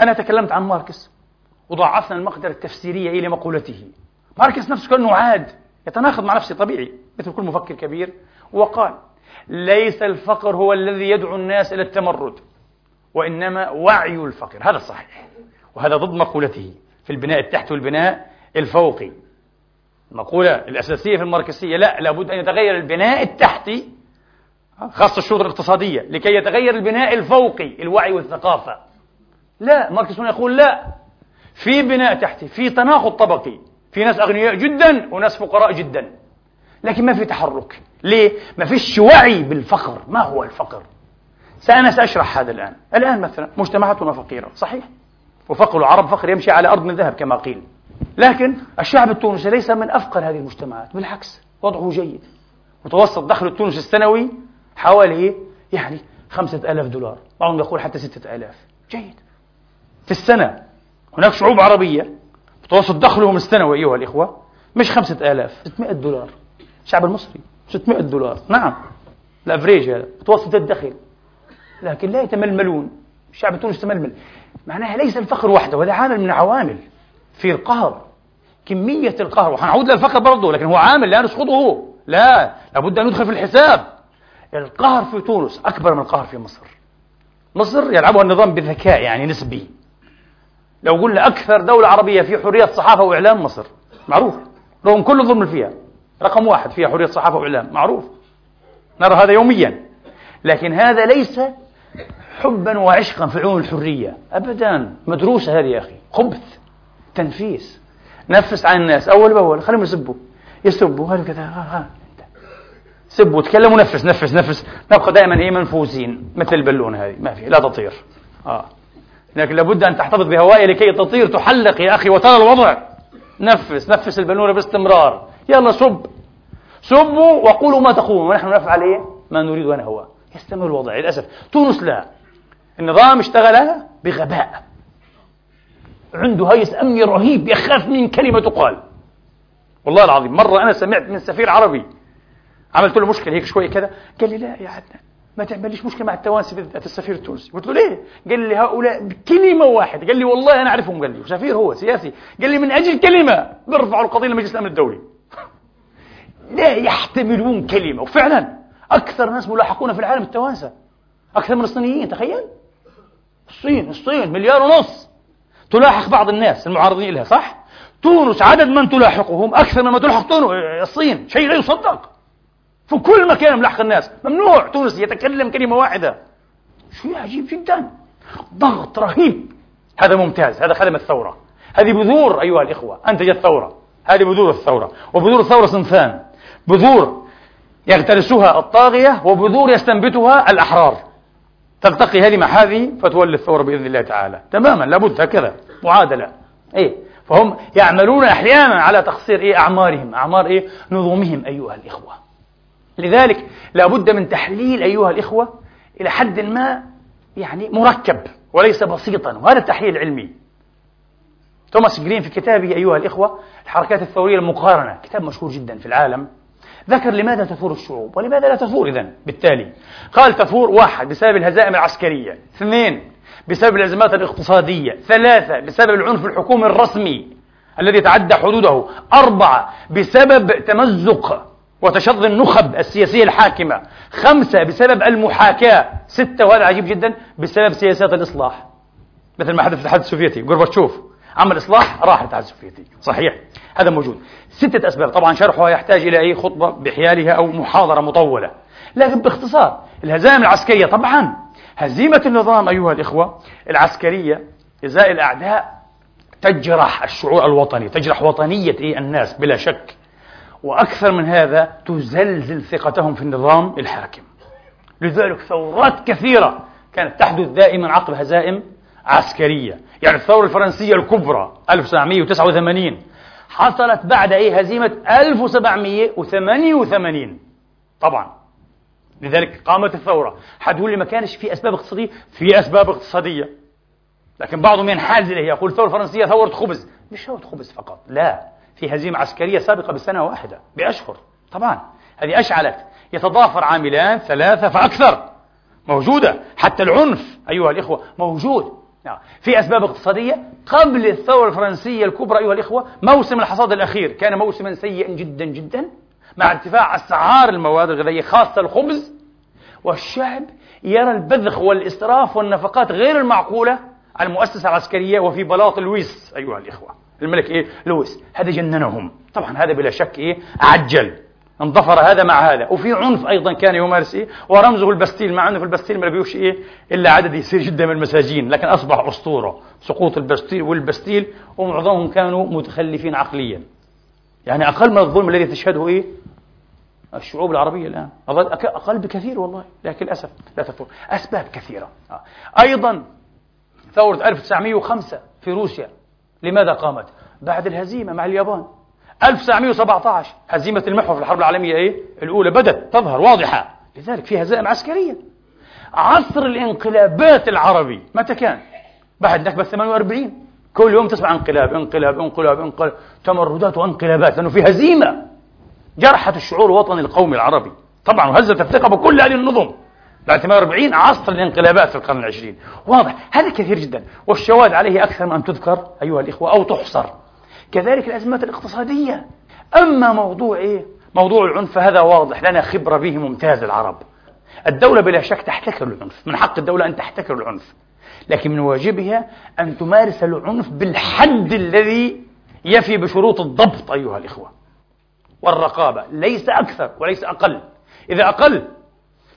أنا تكلمت عن ماركس. وضعفنا المقدرة التفسيرية إلى مقولته. ماركس نفسه كأنه عاد يتناقض مع نفسه طبيعي مثل كل مفكر كبير. وقال ليس الفقر هو الذي يدعو الناس إلى التمرد وإنما وعي الفقر. هذا الصحيح وهذا ضد مقولته في البناء التحتي والبناء الفوقي. المقولة الأساسية في الماركسية لا لابد أن يتغير البناء التحتي خاصة الشروط الاقتصادية لكي يتغير البناء الفوقي الوعي والثقافة. لا ماركس يقول لا. في بناء تحتي في تناقض طبقي. في ناس أغنياء جدا وناس فقراء جدا. لكن ما في تحرك. ليه؟ ما فيش وعي بالفقر. ما هو الفقر؟ سأنا سأشرح هذا الآن. الآن مثلا مجتمعاتنا فقيرة صحيح. وفقر العرب فقر يمشي على أرض من ذهب كما قيل. لكن الشعب التونسي ليس من أفقر هذه المجتمعات بالعكس وضعه جيد. متوسط دخل التونسي السنوي حوالي يعني خمسة ألاف دولار. بعضهم يقول حتى ستة ألاف. جيد. في السنة هناك شعوب عربية متوسط دخلهم السنوي أيها الإخوة مش خمسة آلاف. 600 دولار. الشعب المصري 600 دولار. نعم. الأفريج هذا. متوسط الدخل لكن لا يتململون. الشعب التونسي يتململ. معناها ليس الفقر وحده وهذا عامل من عوامل في القهر. كمية القهر. وحنعود للفقر برضه لكن هو عامل لا نسقطه. لا. لابد أن ندخل في الحساب. القهر في تونس أكبر من القهر في مصر. مصر يلعبها النظام بذكاء يعني نسبي لو قلنا أكثر دولة عربية في حرية صحافة وإعلام مصر معروف. رغم كل الظلم فيها. رقم واحد فيها حرية صحافة وإعلام معروف. نرى هذا يوميا. لكن هذا ليس حبا وعشقا في عيون الحرية. أبدا. مدروسة هذه يا أخي. خبث. تنفيس. نفس عن الناس. أول بأول. خليهم يسبوا. يسبوا. هذا كذا ها ها. سبوا. تكلموا نفس نفس نفس. نبقى دائما إيه منفوسين مثل البالونة هذه. ما في. لا تطير. آه. لكن لابد أن تحتفظ بهوائها لكي تطير تحلق يا أخي وترى الوضع. نفس نفس البالونه باستمرار. يلا سب. سبوا وقولوا ما تقولون ونحن نفعل إيه؟ ما نريد ونهوى يستمر الوضع. للأسف. تونس لا. النظام اشتغل بغباء. عنده هيس أمني رهيب يخاف من كلمة تقال. والله العظيم. مرة أنا سمعت من سفير عربي. عملت له مشكلة هيك شوي كذا قال لي لا يا عدنان. ما تعمليش مشكلة مع التوانسة بالذات السفير التونسي. قلت له ليه؟ قال لي هؤلاء بكلمة واحدة. قال لي والله أنا أعرفهم. قال لي سفير هو سياسي. قال لي من أجل كلمة بيرفعوا القضية لمجلس الأمن الدولي. لا يحتملون كلمة. وفعلا أكثر ناس ملاحقون في العالم التوانسة. أكثر من الصينيين تخيل. الصين الصين مليار ونص. تلاحق بعض الناس المعارضين لها صح؟ تونس عدد من تلاحقهم أكثر مما تلاحق تونس الصين. شيء لا يصدق. في كل مكان ملاحق الناس. ممنوع تونس يتكلم كلمة واحدة. شيء عجيب جدا. ضغط رهيب. هذا ممتاز. هذا خدم الثورة. هذه بذور أيها الإخوة. أنتجت ثورة هذه بذور الثورة. وبذور الثورة صنفان. بذور يغترسها الطاغية وبذور يستنبتها الأحرار. تلتقي هذه مع هذه فتولي الثورة بإذن الله تعالى. تماما. لابد هكذا. معادلة. إيه. فهم يعملون أحيانا على تقصير إيه؟ أعمارهم. أعمار إيه؟ نظامهم أيها الإخوة. لذلك لابد من تحليل أيها الإخوة إلى حد ما يعني مركب وليس بسيطا وهذا التحليل العلمي توماس جرين في كتابه أيها الإخوة الحركات الثورية المقارنة كتاب مشهور جدا في العالم ذكر لماذا تثور الشعوب ولماذا لا تثور إذن؟ بالتالي قال تثور واحد بسبب الهزائم العسكرية اثنين بسبب الأزمات الاقتصادية ثلاثة بسبب العنف الحكومي الرسمي الذي تعدى حدوده أربعة بسبب تمزق وتشظي النخب السياسية الحاكمة. خمسة بسبب المحاكاة. ستة وهذا عجيب جدا بسبب سياسات الإصلاح. مثل ما حدث في الاتحاد السوفيتي. غورباتشوف عمل إصلاح راح الاتحاد السوفيتي. صحيح هذا موجود. ستة أسباب. طبعا شرحها يحتاج إلى أي خطبة بحيالها أو محاضرة مطولة. لكن باختصار الهزائم العسكرية طبعا. هزيمة النظام أيها الإخوة العسكرية إزاء الأعداء تجرح الشعور الوطني تجرح وطنية إيه الناس بلا شك. وأكثر من هذا تزلزل ثقتهم في النظام الحاكم. لذلك ثورات كثيرة كانت تحدث دائما عقب هزائم عسكرية. يعني الثورة الفرنسية الكبرى 1989 حصلت بعد أي هزيمة 1788 طبعا. لذلك قامت الثورة. حتقول لي ما كانش في أسباب اقتصادية؟ في أسباب اقتصادية. لكن بعضهم ينحاز إليه يقول الثورة الفرنسية ثورة خبز. مش ثورة خبز فقط لا. في هزيمة عسكرية سابقة بسنة واحدة بأشهر. طبعا. هذه أشعلت. يتضافر عاملان ثلاثة فأكثر. موجودة. حتى العنف أيها الإخوة موجود. نعم. في أسباب اقتصادية. قبل الثورة الفرنسية الكبرى أيها الإخوة موسم الحصاد الأخير. كان موسما سيئا جدا جدا مع ارتفاع أسعار المواد الغذائية خاصة الخبز. والشعب يرى البذخ والإسراف والنفقات غير المعقولة. على المؤسسة العسكرية وفي بلاط لويس أيها الإخوة. الملك إيه؟ لويس. هذا جننهم. طبعا هذا بلا شك إيه؟ عجل. انضفر هذا مع هذا. وفي عنف أيضا كان يمارس إيه؟ ورمزه البستيل مع أنه في البستيل ما فيوش إيه؟ إلا عدد يسير جدا من المساجين لكن أصبح أسطورة. سقوط البستيل والبستيل ومعظمهم كانوا متخلفين عقليا. يعني أقل من الظلم الذي تشهده إيه؟ الشعوب العربية الآن. أقل بكثير والله لكن للأسف لا تفور أسباب كثيرة. آه. أيضا ثورة 1905 في روسيا. لماذا قامت؟ بعد الهزيمة مع اليابان. 1917 هزيمة المحور في الحرب العالمية إيه؟ الأولى بدت تظهر واضحة. لذلك في هزائم عسكرية. عصر الانقلابات العربي متى كان؟ بعد نكبة 48 كل يوم تسمع انقلاب انقلاب انقلاب انقلاب. تمردات وانقلابات لأنه في هزيمة جرحت الشعور الوطني القومي العربي. طبعا وهزت الثقة بكل هذه النظم. بعد 48 عصر الانقلابات في القرن العشرين. واضح هذا كثير جدا. والشواهد عليه أكثر من أن تذكر أيها الإخوة أو تحصر. كذلك الأزمات الاقتصادية. أما موضوع إيه؟ موضوع العنف فهذا واضح لنا خبرة به ممتاز العرب. الدولة بلا شك تحتكر العنف من حق الدولة أن تحتكر العنف. لكن من واجبها أن تمارس العنف بالحد الذي يفي بشروط الضبط أيها الإخوة. والرقابة ليس أكثر وليس أقل. إذا أقل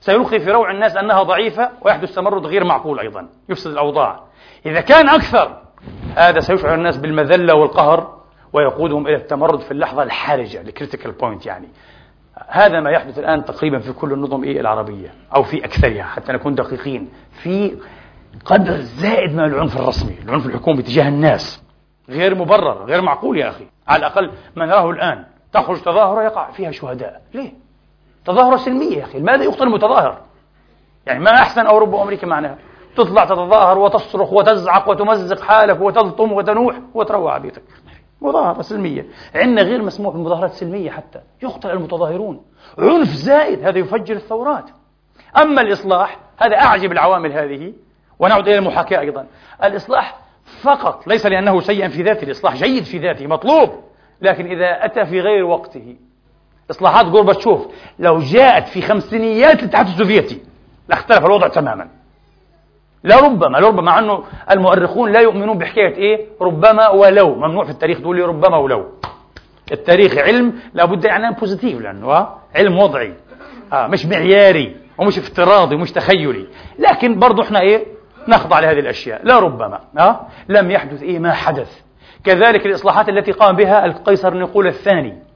سيلقي في روع الناس أنها ضعيفة ويحدث تمرد غير معقول أيضا يفسد الأوضاع. إذا كان أكثر هذا سيشعر الناس بالمذلة والقهر ويقودهم إلى التمرد في اللحظة الحرجة ال critical point يعني. هذا ما يحدث الآن تقريبا في كل النظم إيه العربية أو في أكثرها حتى نكون دقيقين. في قدر زائد من العنف الرسمي العنف الحكومي تجاه الناس. غير مبرر غير معقول يا أخي. على الأقل ما نراه الآن تخرج تظاهرة يقع فيها شهداء. ليه؟ تظاهرة سلمية يا أخي. لماذا يقتل المتظاهر؟ يعني ما أحسن أوروبا وأمريكا معناها؟ تطلع تتظاهر وتصرخ وتزعق وتمزق حالك وتلطم وتنوح وتروع بيتك مظاهرة سلمية. عندنا غير مسموح بالمظاهرات السلمية حتى. يقتل المتظاهرون. عنف زائد. هذا يفجر الثورات. أما الإصلاح هذا أعجب العوامل هذه. ونعود إلى المحاكاة أيضا. الإصلاح فقط ليس لأنه سيئا في ذاته. الإصلاح جيد في ذاته مطلوب. لكن إذا أتى في غير وقته إصلاحات غورباتشوف. لو جاءت في خمسينيات الاتحاد السوفيتي. لاختلف الوضع تماما. لربما لربما مع إنه المؤرخون لا يؤمنون بحكاية إيه؟ ربما ولو. ممنوع في التاريخ تقول لي ربما ولو. التاريخ علم لابد يعني بوزيتيف لأنه آه علم وضعي. آه مش معياري ومش افتراضي ومش تخيلي. لكن برضه إحنا إيه؟ نخضع لهذه الأشياء. لا ربما آه لم يحدث إيه؟ ما حدث. كذلك الإصلاحات التي قام بها القيصر نيقول الثاني.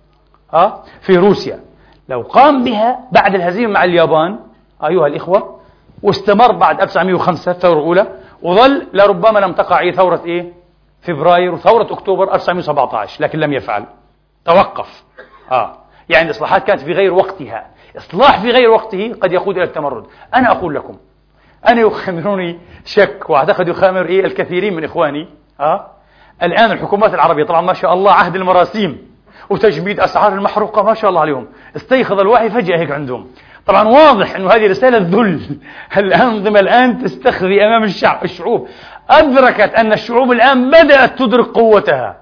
آه في روسيا. لو قام بها بعد الهزيمة مع اليابان أيها الإخوة واستمر بعد 1905 الثورة الأولى وظل لربما لم تقع أي ثورة إيه؟ فبراير وثورة أكتوبر 1917 لكن لم يفعل. توقف. آه يعني الإصلاحات كانت في غير وقتها. إصلاح في غير وقته قد يقود إلى التمرد. أنا أقول لكم أنا يخامرني شك وأعتقد يخامر إيه؟ الكثيرين من إخواني. آه الآن الحكومات العربية طبعا ما شاء الله عهد المراسيم. وتجميد أسعار المحروقة ما شاء الله عليهم استيقظ الوعي فجأة هيك عندهم. طبعا واضح أنه هذه رسالة ذل. الأنظمة الآن تستخفي أمام الشعب الشعوب. أدركت أن الشعوب الآن بدأت تدرك قوتها.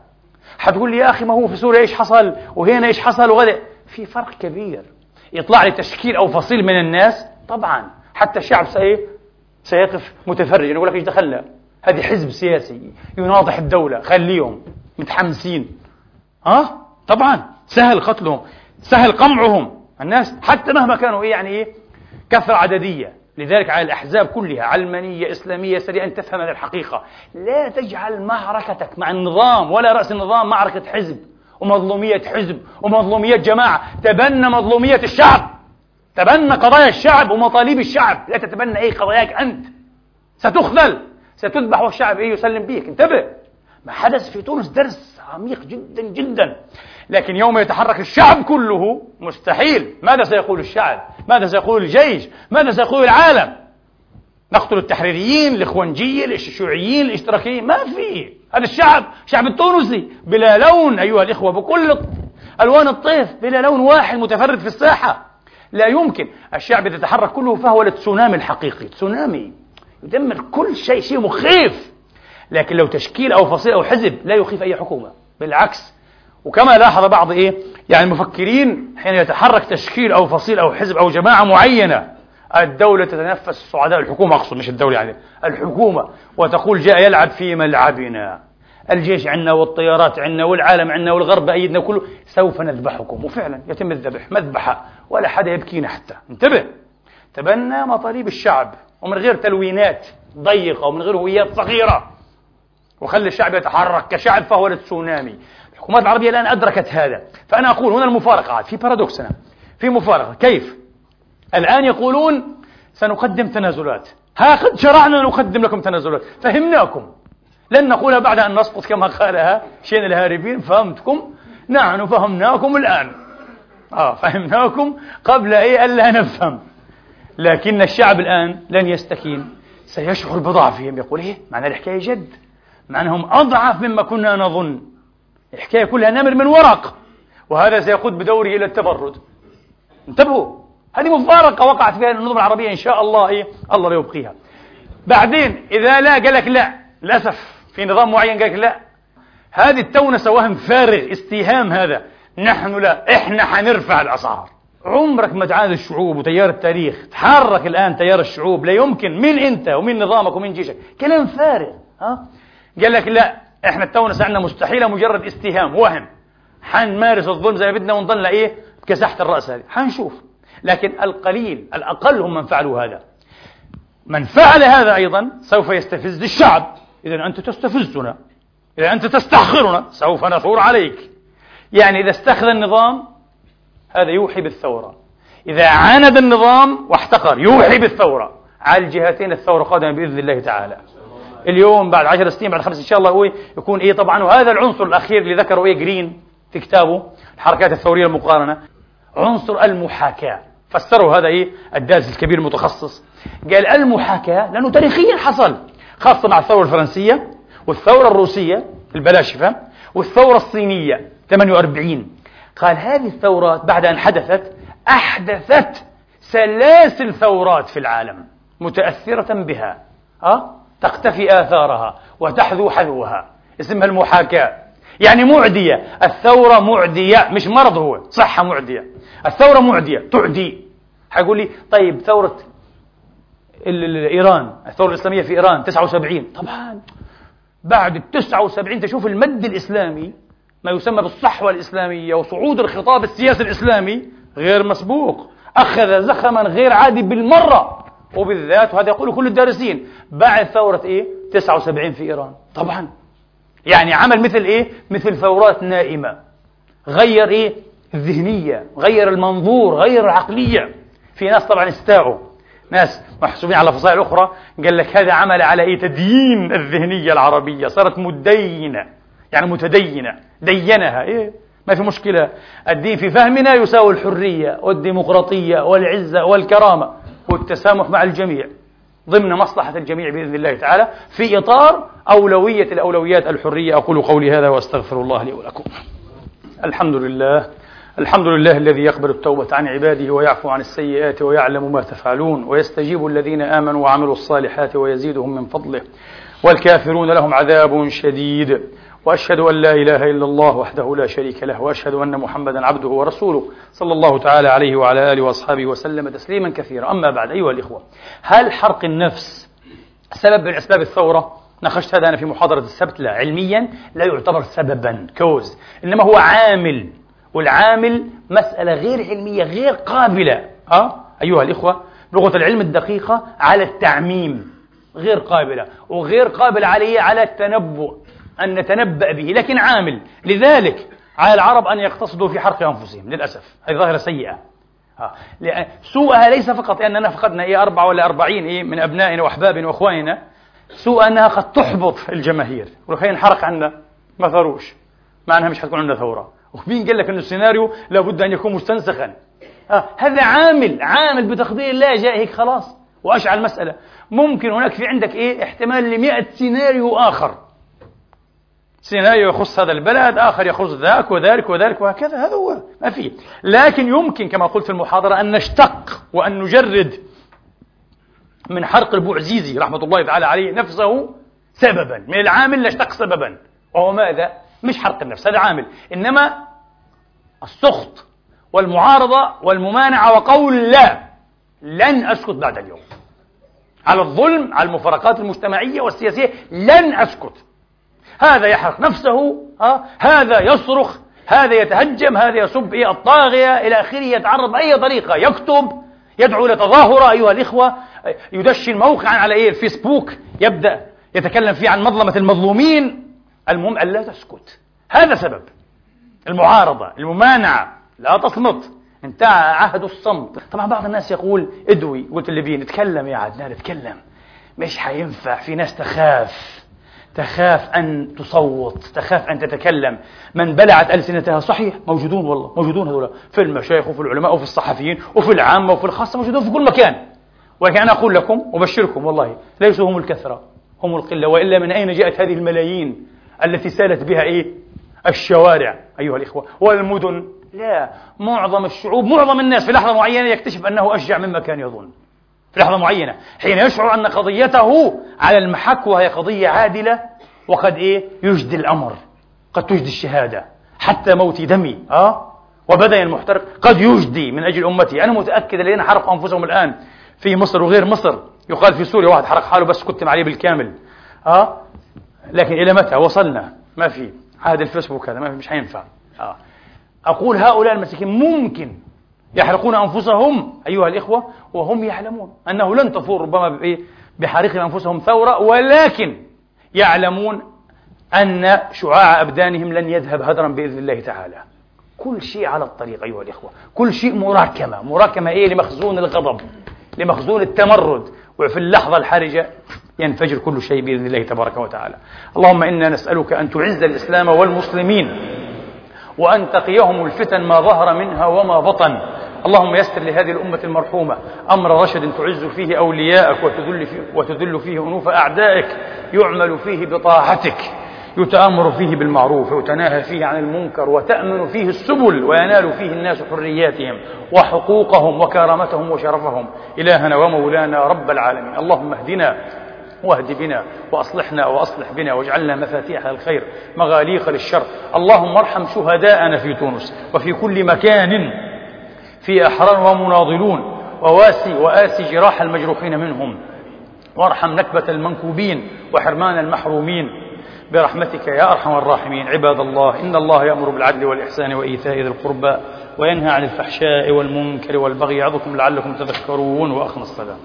حتقول لي يا أخي ما هو في سوريا إيش حصل؟ وهنا إيش حصل؟ وغدا في فرق كبير. يطلع لي تشكيل أو فصيل من الناس؟ طبعا. حتى الشعب سي سيقف متفرجا يقول لك إيش دخلنا؟ هذه حزب سياسي يناضح الدولة. خليهم متحمسين. ها؟ طبعا سهل قتلهم سهل قمعهم الناس حتى مهما كانوا إيه يعني إيه؟ كثرة عددية. لذلك على الأحزاب كلها علمانية إسلامية سريعة أن تفهم هذه الحقيقة. لا تجعل معركتك مع النظام ولا رأس النظام معركة حزب ومظلومية حزب ومظلومية جماعة. تبنى مظلومية الشعب تبنى قضايا الشعب ومطالب الشعب. لا تتبنى أي قضاياك أنت. ستخذل ستذبح والشعب إيه؟ يسلم بيك. انتبه. ما حدث في تونس درس عميق جدا جدا. لكن يوم يتحرك الشعب كله مستحيل. ماذا سيقول الشعب؟ ماذا سيقول الجيش؟ ماذا سيقول العالم؟ نقتل التحريريين الاخوانجيين الشيوعيين الإشتراكيين. ما في. هذا الشعب شعب التونسي. بلا لون أيها الإخوة بكل ألوان الطيف بلا لون واحد متفرد في الساحة. لا يمكن. الشعب يتحرك كله فهو التسونامي الحقيقي. تسونامي. يدمر كل شيء شيء مخيف. لكن لو تشكيل أو فصيل أو حزب لا يخيف أي حكومة. بالعكس وكما لاحظ بعض إيه؟ يعني المفكرين حين يتحرك تشكيل أو فصيل أو حزب أو جماعة معينة الدولة تتنفس صعداء الحكومة أقصد مش الدولة يعني الحكومة وتقول جاء يلعب في ملعبنا. الجيش عندنا والطيارات عندنا والعالم عندنا والغرب أيدنا كله سوف نذبحكم. وفعلا يتم الذبح مذبحة ولا حدا يبكينا حتى. انتبه. تبنى مطالب الشعب ومن غير تلوينات ضيقة ومن غير هويات صغيرة. وخلي الشعب يتحرك كشعب فهو التسونامي الحكومات العربية الآن أدركت هذا. فأنا أقول هنا المفارقة عاد في بارادوكس هنا في مفارقة. كيف؟ الآن يقولون سنقدم تنازلات. ها قد شرعنا نقدم لكم تنازلات. فهمناكم. لن نقولها بعد أن نسقط كما قالها شين الهاربين. فهمتكم؟ نحن فهمناكم الآن. آه فهمناكم قبل أي ألا نفهم. لكن الشعب الآن لن يستكين. سيشعر بضعفهم. يقول إيه؟ معنى الحكاية جد. معناهم أضعف مما كنا نظن. الحكاية كلها نمر من ورق وهذا سيقود بدوره إلى التبرد. انتبهوا هذه مفارقة وقعت فيها النظم العربية إن شاء الله إيه؟ الله لا يبقيها بعدين إذا لا قال لك لا. للأسف في نظام معين قال لك لا. هذه التونسة وهم فارغ استيهام هذا. نحن لا إحنا حنرفع الأسعار. عمرك ما تعاد الشعوب وتيار التاريخ. تحرك الآن تيار الشعوب. لا يمكن. مين أنت ومين نظامك ومين جيشك؟ كلام فارغ ها؟ قال لك لا. إحنا التونسة عندنا مستحيلة مجرد استهام وهم. حنمارس الظلم زي ما بدنا ونضلنا إيه؟ كسحت الرأس هذه. حنشوف. لكن القليل الأقل هم من فعلوا هذا. من فعل هذا أيضا سوف يستفز الشعب إذا أنت تستفزنا. إذا أنت تستحقرنا سوف نثور عليك. يعني إذا استخذ النظام هذا يوحي بالثورة. إذا عاند النظام واحتقر يوحي بالثورة. على الجهتين الثورة قادمة بإذن الله تعالى. اليوم بعد عشر سنين بعد خمس إن شاء الله هو يكون إيه طبعا وهذا العنصر الأخير اللي ذكره إيه جرين في كتابه الحركات الثورية المقارنة عنصر المحاكاة. فسروا هذا إيه الدارس الكبير المتخصص. قال المحاكاة لأنه تاريخيا حصل خاصة مع الثورة الفرنسية والثورة الروسية البلاشفة والثورة الصينية 48 قال هذه الثورات بعد أن حدثت أحدثت سلاسل ثورات في العالم متأثرة بها. أه؟ تقتفي آثارها وتحذو حذوها. اسمها المحاكاة. يعني معدية. الثورة معدية. مش مرض هو. صحة معدية. الثورة معدية. تعدي. حيقول لي طيب ثورة إيران. الثورة الإسلامية في إيران 79 طبعا. بعد ال 79 تشوف المد الإسلامي ما يسمى بالصحوة الإسلامية وصعود الخطاب السياسي الإسلامي غير مسبوق. أخذ زخما غير عادي بالمرة. وبالذات وهذا يقول كل الدارسين بعد ثورة إيه؟ 79 في إيران. طبعا. يعني عمل مثل إيه؟ مثل ثورات نائمة. غير إيه؟ الذهنية غير المنظور غير العقلية في ناس طبعا استاعوا. ناس محسوبين على فصائل أخرى. قال لك هذا عمل على إيه؟ تديين الذهنية العربية. صارت مدينة. يعني متدينة. دينها. إيه؟ ما في مشكلة. الدين في فهمنا يساوي الحرية والديمقراطية والعزة والكرامة. والتسامح مع الجميع ضمن مصلحة الجميع بإذن الله تعالى في إطار أولوية الأولويات الحرية. أقول قولي هذا وأستغفر الله لي ولكم. الحمد لله. الحمد لله الذي يقبل التوبة عن عباده ويعفو عن السيئات ويعلم ما تفعلون ويستجيب الذين آمنوا وعملوا الصالحات ويزيدهم من فضله. والكافرون لهم عذاب شديد. وأشهد أن لا إله إلا الله وحده لا شريك له وأشهد أن محمدا عبده ورسوله صلى الله تعالى عليه وعلى آله وأصحابه وسلم تسليما كثيرا. أما بعد أيها الإخوة هل حرق النفس سبب من أسباب الثورة؟ ناقشت هذا أنا في محاضرة السبت لا علميا لا يعتبر سببا كوز. إنما هو عامل والعامل مسألة غير علمية غير قابلة أه؟ أيها الإخوة لغة العلم الدقيقة على التعميم غير قابلة وغير قابلة عليه على التنبؤ. أن نتنبأ به لكن عامل. لذلك على العرب أن يقتصدوا في حرق أنفسهم للأسف. هذه ظاهرة سيئة. آه. سوءها ليس فقط أننا فقدنا إيه أربعة ولا أربعين إيه من أبنائنا وأحبابنا وأخواننا. سوء أنها قد تحبط الجماهير. ولو نحرق عنا ما ثروش. مع أنها مش حتكون عندنا ثورة. ومين قال لك أن السيناريو لابد أن يكون مستنسخا؟ آه. هذا عامل عامل بتقدير الله جاء هيك خلاص. وأشعل المسألة. ممكن هناك في عندك إيه احتمال لمئة سيناريو آخر. سيناريو يخص هذا البلد آخر يخص ذاك وذلك وذلك وهكذا هذا هو ما فيه. لكن يمكن كما قلت في المحاضرة أن نشتق وأن نجرد من حرق البوعزيزي رحمة الله تعالى عليه نفسه سببا. من العامل نشتق سببا. وهو ماذا؟ مش حرق النفس هذا عامل. إنما السخط والمعارضة والممانعة وقول لا لن أسكت بعد اليوم. على الظلم على المفارقات المجتمعية والسياسية لن أسكت. هذا يحرق نفسه ها هذا يصرخ هذا يتهجم هذا يسب إيه الطاغية إلى آخره يتعرض بأي طريقة يكتب يدعو إلى تظاهرة أيها الإخوة. يدشن موقعا على إيه؟ الفيسبوك يبدأ يتكلم فيه عن مظلمة المظلومين. المهم ألا تسكت. هذا سبب المعارضة الممانعة. لا تصمت انتهى عهد الصمت. طبعا بعض الناس يقول ادوي. قلت اللي نتكلم يا عدنان نتكلم مش حينفع في ناس تخاف. تخاف أن تصوت تخاف أن تتكلم. من بلعت ألسنتها صحيح موجودون والله موجودون هذول في المشايخ وفي العلماء وفي الصحفيين وفي العامة وفي الخاصة موجودون في كل مكان. ولكن أنا أقول لكم أبشركم والله ليسوا هم الكثرة هم القلة. وإلا من أين جاءت هذه الملايين التي سالت بها إيه؟ الشوارع أيها الإخوة. والمدن لا معظم الشعوب معظم الناس في لحظة معينة يكتشف أنه أشجع مما كان يظن. في لحظة معينة حين يشعر أن قضيته على المحك وهي قضية عادلة وقد إيه؟ يجدي الأمر. قد تجدي الشهادة. حتى موت دمي. أه؟ وبدن المحترق. قد يجدي من أجل أمتي. أنا متأكد الذين حرقوا أنفسهم الآن في مصر وغير مصر. يقال في سوريا واحد حرق حاله بس كتم عليه بالكامل. أه؟ لكن إلى متى؟ وصلنا. ما في. عهد الفيسبوك هذا ما في مش حينفع أه؟ أقول هؤلاء المساكين ممكن يحرقون أنفسهم أيها الإخوة وهم يعلمون أنه لن تفور ربما بحريق أنفسهم ثورة ولكن يعلمون أن شعاع أبدانهم لن يذهب هدرا بإذن الله تعالى. كل شيء على الطريق أيها الإخوة. كل شيء مراكمة. مراكمة إيه؟ لمخزون الغضب لمخزون التمرد. وفي اللحظة الحرجة ينفجر كل شيء بإذن الله تبارك وتعالى. اللهم إنا نسألك أن تعز الإسلام والمسلمين وأن تقيهم الفتن ما ظهر منها وما بطن. اللهم يسر لهذه الأمة المرحومة أمر رشد تعز فيه أولياءك وتذل فيه, وتذل فيه أنوف أعدائك يعمل فيه بطاعتك يتآمر فيه بالمعروف ويتناهى فيه عن المنكر وتأمن فيه السبل وينال فيه الناس حرياتهم وحقوقهم وكرامتهم وشرفهم. إلهنا ومولانا رب العالمين. اللهم اهدنا واهد بنا وأصلحنا وأصلح بنا واجعلنا مفاتيح الخير مغاليق للشر. اللهم ارحم شهداءنا في تونس وفي كل مكان. في أحرار ومناضلون وواسي وآسي جراح المجروحين منهم. وارحم نكبة المنكوبين وحرمان المحرومين. برحمتك يا أرحم الراحمين. عباد الله إن الله يأمر بالعدل والإحسان وإيتاء ذي القربى وينهى عن الفحشاء والمنكر والبغي يعظكم لعلكم تذكرون وأخنا الصلاة.